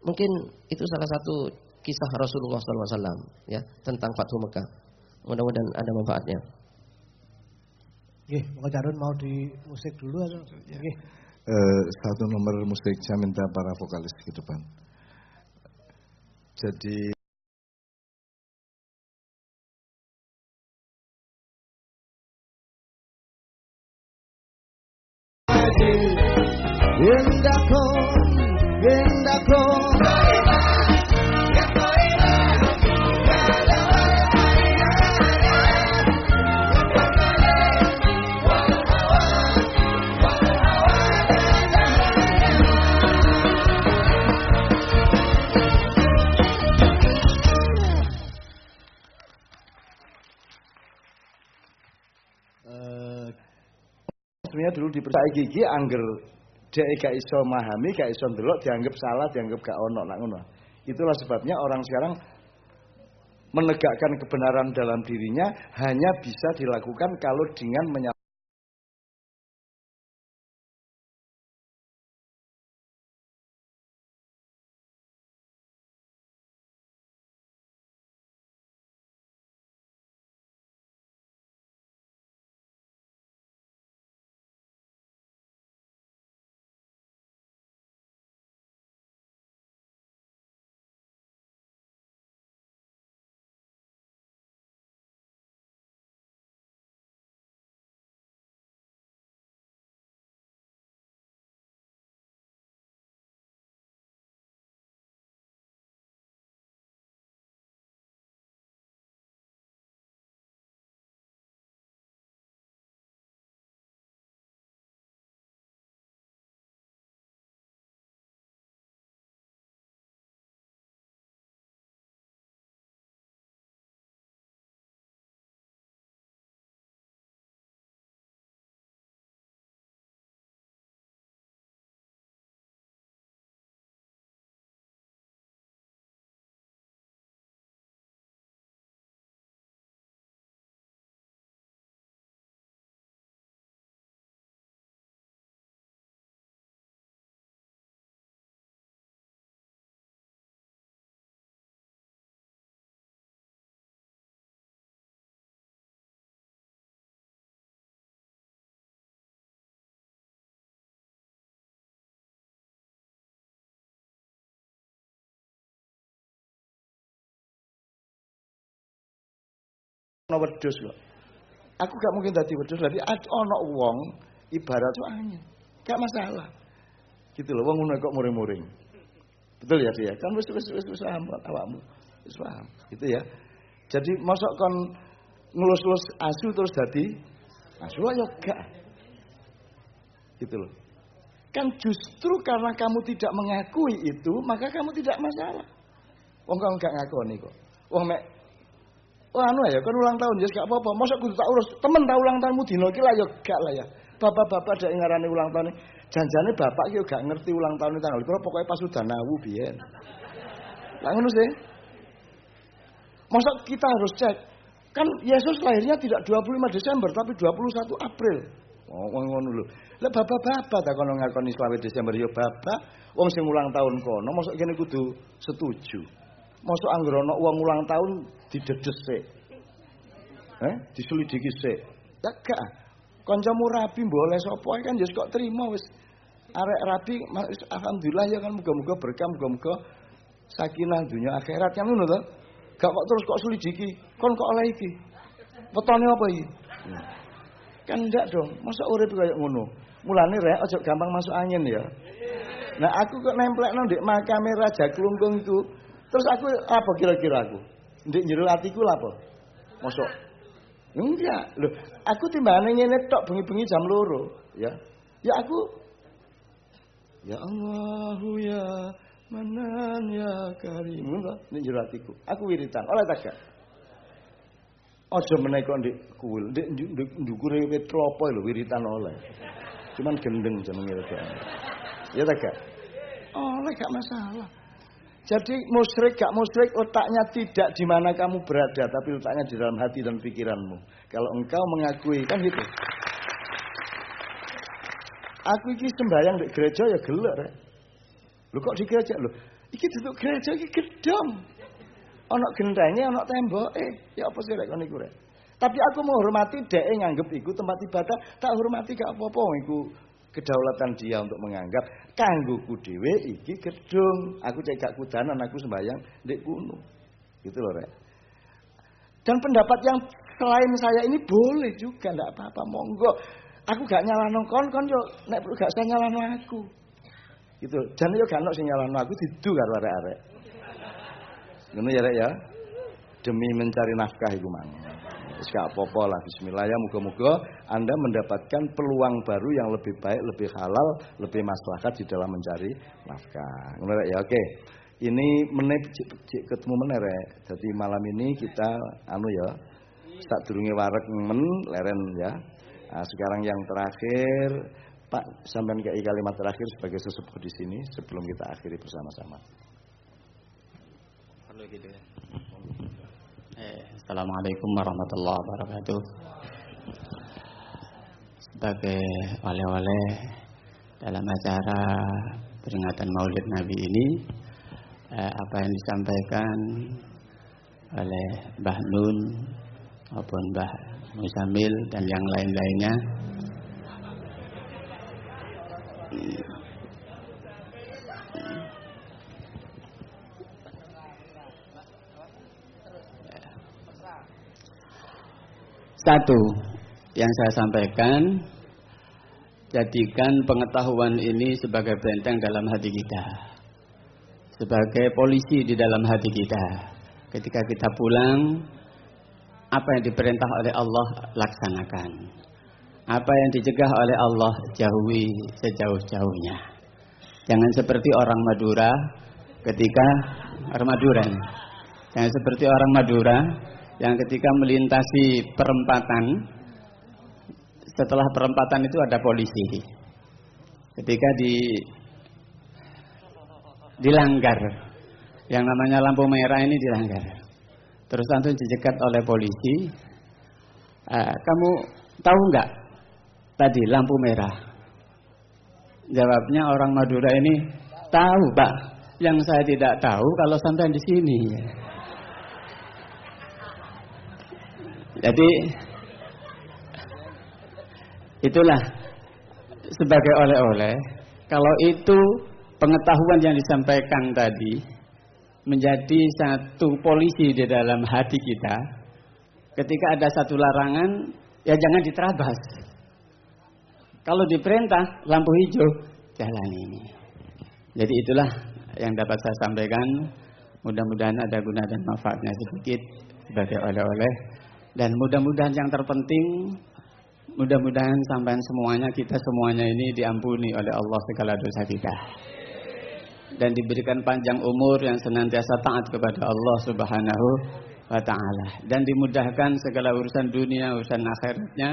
Mungkin itu salah satu kisah Rasulullah SAW ya tentang Fathu Mekah. Mudah-mudahan ada manfaatnya. Oke, mau Carun mau di musik dulu atau? Oke. Uh, satu nomor musik saya minta para vokalis ke depan. Jadi dipercaya gigi angger dia gak iso memahami, gak iso ndelok dianggap salah, dianggap gak ono nak ngono. Itulah sebabnya orang sekarang menegakkan kebenaran dalam dirinya hanya bisa dilakukan kalau dengan menyalahkan ana wedhus kok. Aku gak mungkin dadi wedhus, tapi ana wong ibarat soalnya. Gak masalah. Gitu loh, wong ngono kok muring-muring. Betul ya dia? Kan wis wis wis wis paham awakmu. Wis paham. Gitu ya. Jadi masuk kon ngelus-ngelus asu terus dadi asu ya gak. Gitu loh. Kan justru karena kamu tidak mengakui itu, maka kamu tidak masalah. Wong kamu gak ngakoni kok. Wong mek Wah anu ya, kan ulang tahun ya gak apa-apa. Masa kudu tak urus temen tak ulang tahunmu dino iki lah ya gak lah ya. Bapak-bapak ada ngarani ulang tahun janjane bapak ki gak ngerti ulang tahun tanggal piro pokoknya pas sudah nawu biyen. Lah ngono sih. Masa kita harus cek Kan Yesus lahirnya tidak 25 Desember tapi 21 April. Oh, ngono lho. Lah bapak-bapak tak kono ngakoni 20 Desember ya bapak, wong sing ulang tahun kono mosok kene kudu setuju. Mosok anggere wong ulang tahun didedes sik. Eh, diselidiki sik. Ya gak. Kancamu rabi boleh sapa kan ya kok terima wis. Arek rabi alhamdulillah ya kan muga-muga berkah muga-muga sakinah dunia akhirat kan ngono to. Gak kok terus kok selidiki, kon kok oleh iki. Wetone apa iki? Kan enggak dong, masa urip kayak ngono. Mulane rek aja gampang masuk angin ya. Nah, aku kok nemplekno ndek makame Raja Klungkung itu. Terus aku apa kira-kira aku? Ndek jero atiku lha apa? Mosok Enggak, loh. Aku timbangane ngene tok bengi-bengi jam loro, ya. Ya aku Ya Allahu ya Manan ya karim. Nek jero atiku. Aku wiritan. Oleh tak gak? Aja meneh kok ndek kuil, ndek ndukure wit klopo lho wiritan oleh. Cuman gendeng jenenge. Ya tak gak? Oleh gak masalah. Jadi musyrik gak musyrik letaknya tidak di mana kamu berada, tapi letaknya di dalam hati dan pikiranmu. Kalau engkau mengakui kan gitu. Aku iki sembahyang di gereja ya gelek rek. Lho kok di gereja lho? Iki duduk gereja iki gedong. Ana gentenge, ana temboke. Ya apa sih rek kon iku rek? Tapi aku menghormati dhek nganggep iku tempat ibadah, tak hormati gak apa-apa iku kedaulatan dia untuk menganggap kanggoku dhewe iki gedung. Aku cek gak kudanan aku sembahyang ndek kuno. Gitu loh, Rek. Dan pendapat yang selain saya ini boleh juga ndak apa-apa, monggo. Aku gak nyalano kon, kon yo nek gak usah nyalano aku. Gitu. Jane yo gak ono sing nyalano aku didu karo arek-arek. Ngono ya rek ya. Demi mencari nafkah iku mang. Wis gak lah bismillah ya muga-muga Anda mendapatkan peluang baru yang lebih baik, lebih halal, lebih maslahat di dalam mencari nafkah. Ya oke. Ini menit ketemu meneh rek. Jadi malam ini kita anu ya tak durunge warek men leren ya. Nah, sekarang yang terakhir Pak sampai ke kalimat terakhir sebagai sesepuh di sini sebelum kita akhiri bersama-sama. Perlu gitu ya. Assalamualaikum warahmatullahi wabarakatuh. Sebagai oleh-oleh dalam acara peringatan Maulid Nabi ini, eh, apa yang disampaikan oleh Mbah Nun maupun Mbah Musamil dan yang lain-lainnya Satu yang saya sampaikan jadikan pengetahuan ini sebagai benteng dalam hati kita. Sebagai polisi di dalam hati kita. Ketika kita pulang apa yang diperintah oleh Allah laksanakan. Apa yang dicegah oleh Allah jauhi sejauh-jauhnya. Jangan seperti orang Madura ketika orang. Jangan seperti orang Madura yang ketika melintasi perempatan setelah perempatan itu ada polisi. Ketika di dilanggar yang namanya lampu merah ini dilanggar. Terus langsung dicegat oleh polisi. Uh, kamu tahu nggak tadi lampu merah? Jawabnya orang Madura ini tahu pak. Yang saya tidak tahu kalau sampai di sini. Jadi itulah sebagai oleh-oleh. Kalau itu pengetahuan yang disampaikan tadi menjadi satu polisi di dalam hati kita, Ketika ada satu larangan, ya jangan diterabas. Kalau diperintah, lampu hijau, jalan ini. Jadi itulah yang dapat saya sampaikan. Mudah-mudahan ada guna dan manfaatnya sedikit sebagai oleh-oleh. Dan mudah-mudahan yang terpenting, mudah-mudahan sampai semuanya, kita semuanya ini diampuni oleh Allah segala dosa kita. Dan diberikan panjang umur yang senantiasa taat kepada Allah subhanahu wa ta'ala. Dan dimudahkan segala urusan dunia, urusan akhiratnya.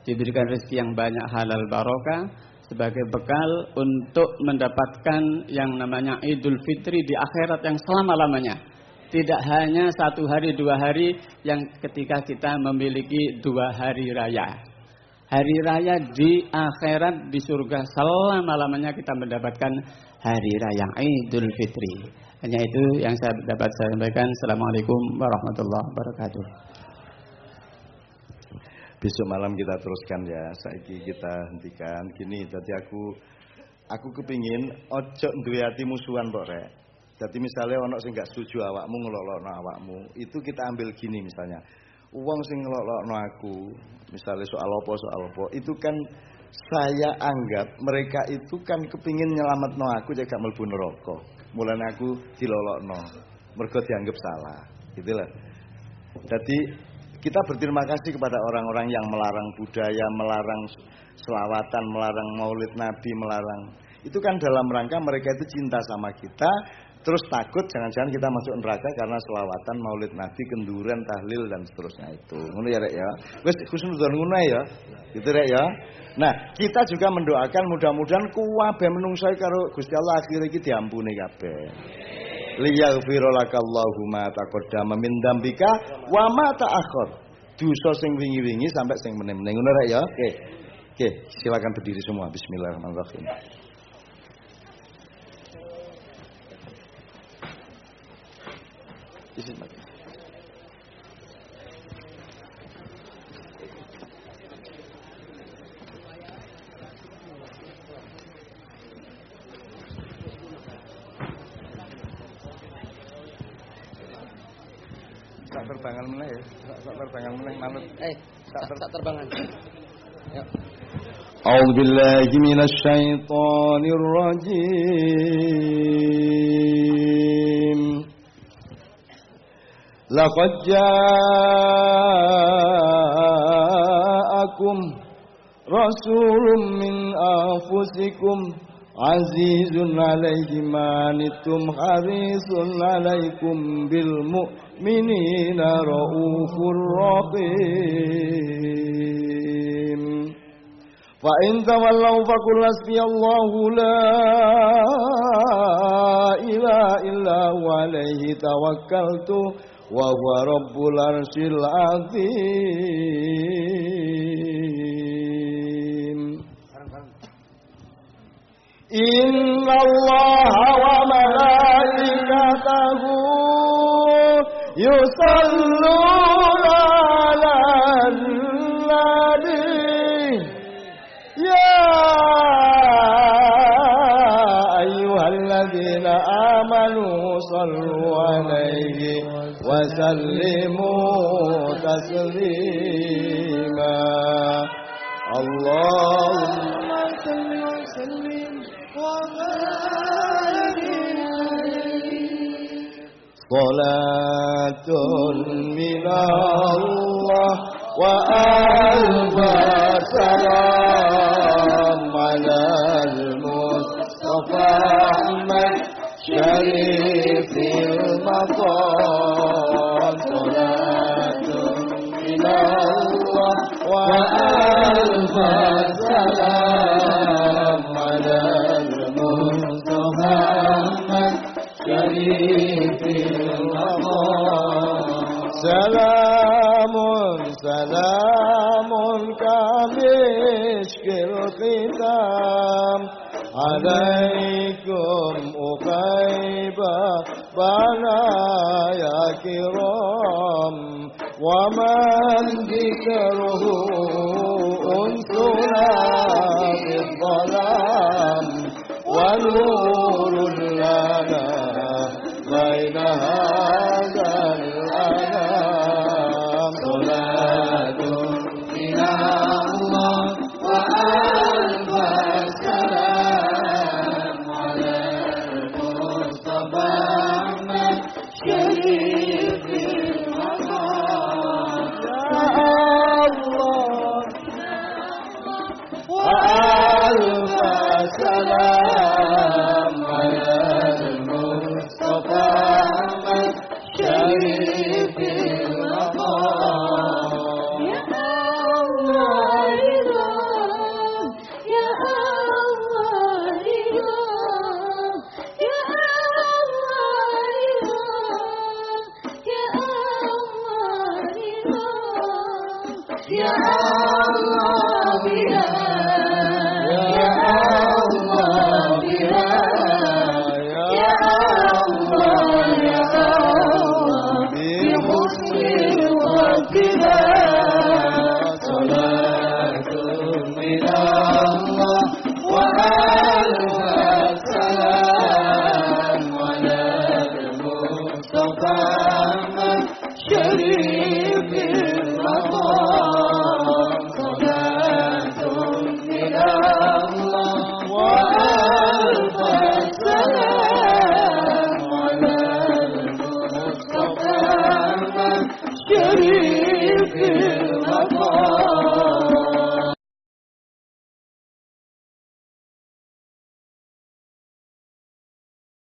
Diberikan rezeki yang banyak halal barokah sebagai bekal untuk mendapatkan yang namanya Idul Fitri di akhirat yang selama-lamanya. Tidak hanya satu hari, dua hari yang ketika kita memiliki dua hari raya. Hari raya di akhirat di surga selama-lamanya kita mendapatkan hari raya Idul Fitri. Hanya itu yang saya dapat saya sampaikan. Assalamualaikum warahmatullahi wabarakatuh. Besok malam kita teruskan ya. Saiki kita hentikan. Gini, tadi aku aku kepingin ojo duwe musuhan kok rek. Jadi misalnya ono sing gak setuju awakmu ngelolokno awakmu, itu kita ambil gini misalnya. Uang sing ngelolokno aku, misalnya soal apa soal apa, itu kan saya anggap mereka itu kan kepingin nyelametno aku jaga melbu neraka. Mulane aku dilolokno. Mergo dianggap salah. Gitu lah. Jadi kita berterima kasih kepada orang-orang yang melarang budaya, melarang selawatan, melarang maulid nabi, melarang itu kan dalam rangka mereka itu cinta sama kita, terus takut jangan-jangan kita masuk neraka karena selawatan, maulid nabi, kenduran, tahlil dan seterusnya itu. Ngono ya rek ya. Wis khusnudzon ngono ya. Gitu rek ya. Nah, kita juga mendoakan mudah-mudahan kuwabe menungso karo Gusti Allah akhir iki diampuni kabeh. Liyaghfira lakallahu ma taqaddama min dzambika wa ma ta'akhkhar. Dosa sing wingi-wingi sampai sing meneh-meneh ngono rek ya. Oke. Oke, silakan berdiri semua. Bismillahirrahmanirrahim. Bismillah. Sak terbangan meneh ya. Sak sak terbangan meneh manut. Eh, tak, tak terbangan. Ya. أعوذ بالله من الشيطان الرجيم لقد جاءكم رسول من أنفسكم عزيز عليه ما عنتم حريص عليكم بالمؤمنين رؤوف رحيم. فإن تولوا فقل حسبي الله لا إله إلا هو عليه توكلت وهو رب العرش العظيم. إن الله وملائكته يصلون على النبي. يا أيها الذين آمنوا صلوا عليه وسلموا تسليما. اللهم صل وسلم صلاة من الله وألف سلام على المصطفى أحمد شريف المقام